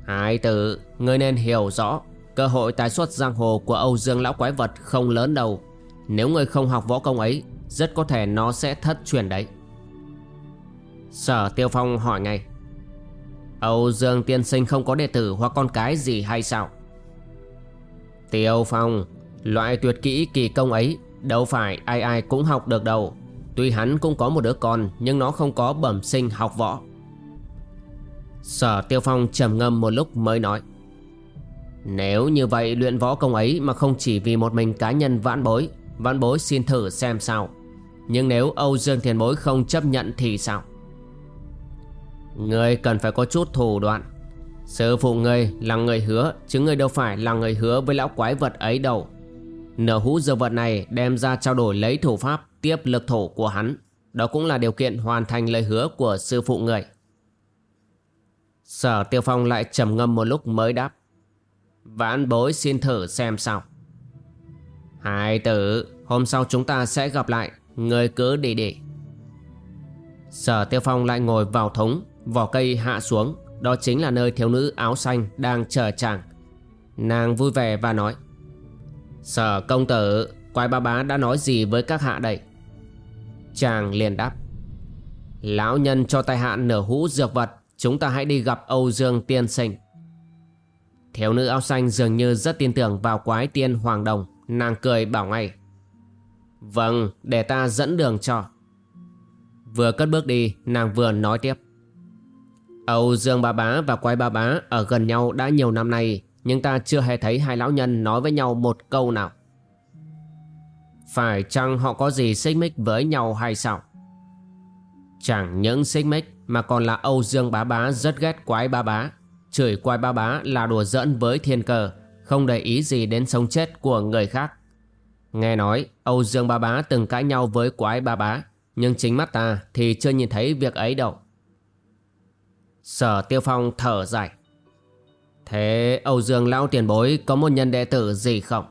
Hai tử, ngươi nên hiểu rõ cơ hội tái xuất giang hồ của Âu Dương Lão Quái Vật không lớn đâu. Nếu ngươi không học võ công ấy, rất có thể nó sẽ thất truyền đấy. Sở Tiêu Phong hỏi ngay. Âu Dương tiên sinh không có đệ tử hoặc con cái gì hay sao? Tiêu Phong, loại tuyệt kỹ kỳ công ấy đâu phải ai ai cũng học được đâu. Tuy hắn cũng có một đứa con nhưng nó không có bẩm sinh học võ. Sở Tiêu Phong trầm ngâm một lúc mới nói. Nếu như vậy luyện võ công ấy mà không chỉ vì một mình cá nhân vãn bối, vãn bối xin thử xem sao. Nhưng nếu Âu Dương Thiền Bối không chấp nhận thì sao? Ngươi cần phải có chút thủ đoạn. Sư phụ ngươi là người hứa, Chứ ngươi đâu phải là người hứa với lão quái vật ấy đâu. Nở hũ dược vật này đem ra trao đổi lấy thủ pháp, Tiếp lực thủ của hắn. Đó cũng là điều kiện hoàn thành lời hứa của sư phụ người. Sở Tiêu Phong lại trầm ngâm một lúc mới đáp. Vãn bối xin thử xem sao. Hai tử, Hôm sau chúng ta sẽ gặp lại. Người cứ đi đi. Sở Tiêu Phong lại ngồi vào thúng. Vỏ cây hạ xuống, Đó chính là nơi thiếu nữ áo xanh đang chờ chàng. Nàng vui vẻ và nói, Sở công tử, Quái ba bá đã nói gì với các hạ đây? Chàng liền đáp, Lão nhân cho tai hạ nở hũ dược vật, Chúng ta hãy đi gặp Âu Dương tiên sinh. Thiếu nữ áo xanh dường như rất tin tưởng vào quái tiên Hoàng Đồng, Nàng cười bảo ngay Vâng để ta dẫn đường cho. Vừa cất bước đi, nàng vừa nói tiếp Âu Dương Ba Bá và Quái Ba Bá ở gần nhau đã nhiều năm nay, Nhưng ta chưa hề thấy hai lão nhân nói với nhau một câu nào. Phải chăng họ có gì xích mích với nhau hay sao? Chẳng những xích mích, mà còn là Âu Dương Bá Bá rất ghét Quái Ba Bá. Chửi Quái Ba Bá là đùa giỡn với thiên cờ Không để ý gì đến sống chết của người khác. Nghe nói, Âu Dương Ba Bá từng cãi nhau với Quái Ba Bá, Nhưng chính mắt ta thì chưa nhìn thấy việc ấy đâu. Sở Tiêu Phong thở dài. Thế Âu Dương Lão Tiền Bối có một nhân đệ tử gì không?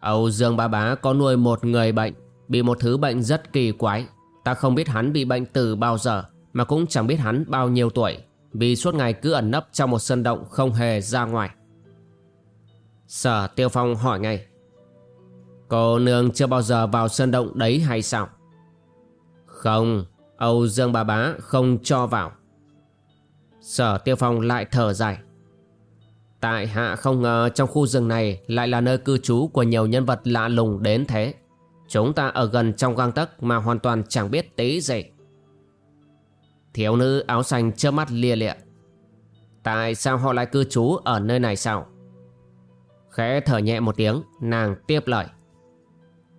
Âu Dương Ba Bá có nuôi một người bệnh, bị một thứ bệnh rất kỳ quái. Ta không biết hắn bị bệnh từ bao giờ, mà cũng chẳng biết hắn bao nhiêu tuổi, vì suốt ngày cứ ẩn nấp trong một sân động không hề ra ngoài. Sở Tiêu Phong hỏi ngay. Cô nương chưa bao giờ vào sân động đấy hay sao? Không, Âu Dương bà Bá không cho vào. Sở Tiêu Phong lại thở dài. Tại hạ không ngờ trong khu rừng này lại là nơi cư trú của nhiều nhân vật lạ lùng đến thế. Chúng ta ở gần trong gang tấc mà hoàn toàn chẳng biết tí gì. Thiếu nữ áo xanh chớp mắt lia lịa. Tại sao họ lại cư trú ở nơi này sao? Khẽ thở nhẹ một tiếng, nàng tiếp lời.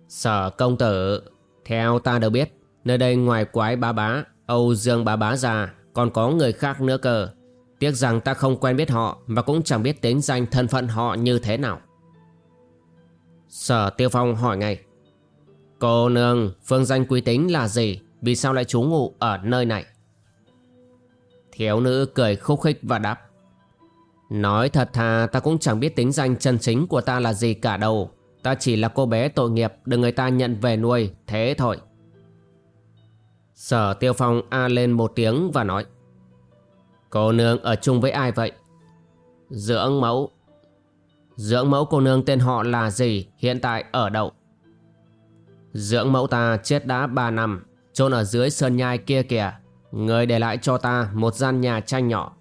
Sở công tử, theo ta được biết, nơi đây ngoài quái bá bá, Âu Dương bá bá già còn có người khác nữa cơ. Tiếc rằng ta không quen biết họ Và cũng chẳng biết tính danh thân phận họ như thế nào. Sở Tiêu Phong hỏi ngay. Cô nương, Phương danh quý tính là gì? Vì sao lại trú ngụ ở nơi này? Thiếu nữ cười khúc khích và đáp. Nói thật thà, ta cũng chẳng biết tính danh chân chính của ta là gì cả đâu. Ta chỉ là cô bé tội nghiệp, được người ta nhận về nuôi, Thế thôi. Sở Tiêu Phong a lên một tiếng và nói, Cô nương ở chung với ai vậy? Dưỡng mẫu. Dưỡng mẫu cô nương tên họ là gì? Hiện tại ở đâu? Dưỡng mẫu ta chết đã 3 năm, chôn ở dưới sơn nhai kia kìa. Người để lại cho ta một gian nhà tranh nhỏ.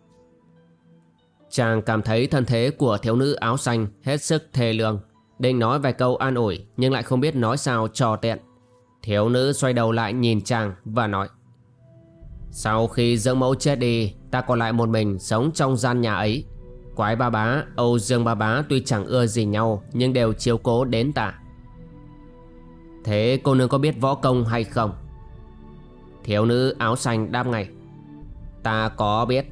Chàng cảm thấy thân thế của thiếu nữ áo xanh hết sức thê lương, Định nói vài câu an ủi nhưng lại không biết nói sao trò tiện. Thiếu nữ xoay đầu lại nhìn chàng và nói Sau khi dưỡng mẫu chết đi Ta còn lại một mình sống trong gian nhà ấy Quái ba bá, Âu Dương ba bá tuy chẳng ưa gì nhau Nhưng đều chiếu cố đến ta Thế cô nương có biết võ công hay không? Thiếu nữ áo xanh đáp ngay Ta có biết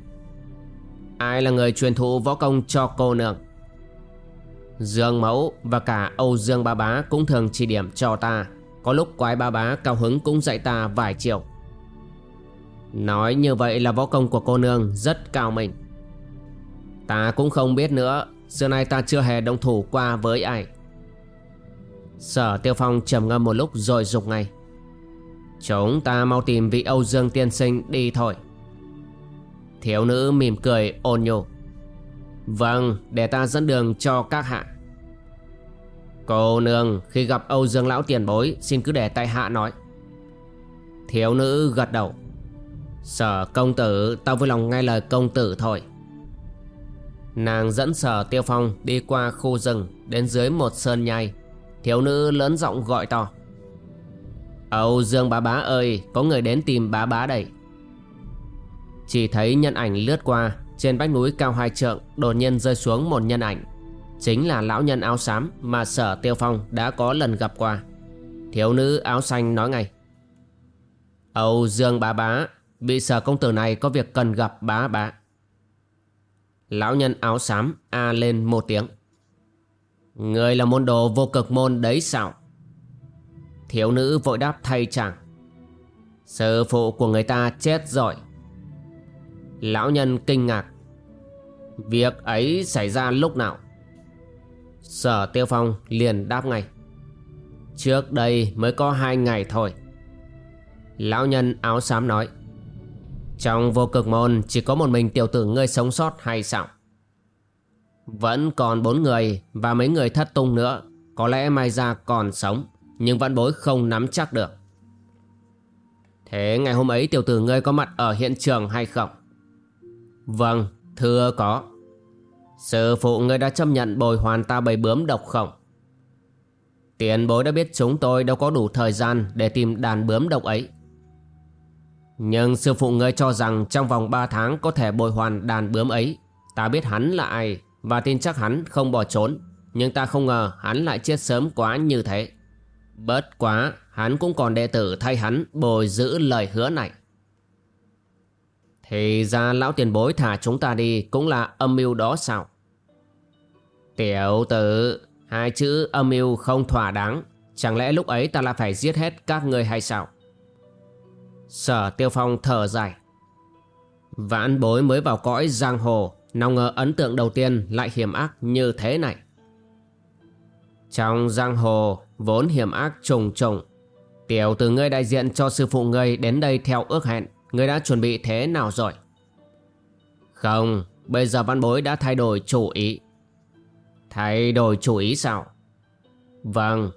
Ai là người truyền thụ võ công cho cô nương? Dương mẫu và cả Âu Dương ba bá cũng thường chỉ điểm cho ta có lúc quái ba bá cao hứng cũng dạy ta vài chiều. Nói như vậy là võ công của cô nương rất cao mình Ta cũng không biết nữa, Xưa nay ta chưa hề động thủ qua với ai. Sở Tiêu Phong trầm ngâm một lúc rồi dục ngay. Chúng ta mau tìm vị Âu Dương tiên sinh đi thôi. Thiếu nữ mỉm cười ôn nhô Vâng để ta dẫn đường cho các hạ. Cô nương, khi gặp Âu Dương lão tiền bối, Xin cứ để tại hạ nói. Thiếu nữ gật đầu. Sở công tử, Tao vui lòng nghe lời công tử thôi. Nàng dẫn sở tiêu phong đi qua khu rừng, Đến dưới một sơn nhai. Thiếu nữ lớn giọng gọi to. Âu Dương bá bá ơi, Có người đến tìm bá bá đây. Chỉ thấy nhân ảnh lướt qua, Trên vách núi cao hai trượng, Đột nhiên rơi xuống một nhân ảnh. Chính là lão nhân áo xám Mà sở tiêu phong đã có lần gặp qua. Thiếu nữ áo xanh nói ngay. Âu Dương bá bá bị sở công tử này có việc cần gặp bá bá. Lão nhân áo xám a lên một tiếng. Người là môn đồ vô cực môn đấy sao? Thiếu nữ vội đáp thay chàng. Sư phụ của người ta chết rồi. Lão nhân kinh ngạc. Việc ấy xảy ra lúc nào? Sở Tiêu Phong liền đáp ngay. Trước đây mới có hai ngày thôi. Lão nhân áo xám nói Trong vô cực môn chỉ có một mình tiểu tử ngươi sống sót hay sao? Vẫn còn bốn người và mấy người thất tung nữa Có lẽ mai ra còn sống Nhưng vẫn bối không nắm chắc được. Thế ngày hôm ấy tiểu tử ngươi có mặt ở hiện trường hay không? Vâng, thưa có. Sư phụ ngươi đã chấp nhận bồi hoàn ta bầy bướm độc không? Tiền bối đã biết chúng tôi đâu có đủ thời gian để tìm đàn bướm độc ấy. Nhưng sư phụ ngươi cho rằng trong vòng 3 tháng có thể bồi hoàn đàn bướm ấy. Ta biết hắn là ai và tin chắc hắn không bỏ trốn. Nhưng ta không ngờ hắn lại chết sớm quá như thế. Bớt quá, hắn cũng còn đệ tử thay hắn bồi giữ lời hứa này. Thì ra lão tiền bối thả chúng ta đi cũng là âm mưu đó sao? Tiểu tử, hai chữ âm mưu không thỏa đáng. Chẳng lẽ lúc ấy ta là phải giết hết các người hay sao? Sở Tiêu Phong thở dài. Vãn bối mới vào cõi giang hồ, nào ngờ ấn tượng đầu tiên lại hiểm ác như thế này. Trong giang hồ vốn hiểm ác trùng trùng. Tiểu tử ngươi đại diện cho sư phụ ngươi đến đây theo ước hẹn, ngươi đã chuẩn bị thế nào rồi? Không, bây giờ văn bối đã thay đổi chủ ý. Thay đổi chủ ý sao? Vâng,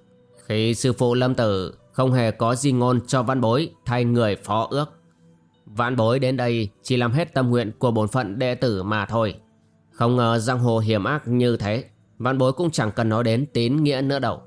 khi sư phụ lâm tử không hề có di ngôn cho văn bối thay người phó ước. Văn bối đến đây chỉ làm hết tâm nguyện của bổn phận đệ tử mà thôi. Không ngờ giang hồ hiểm ác như thế, văn bối cũng chẳng cần nói đến tín nghĩa nữa đâu.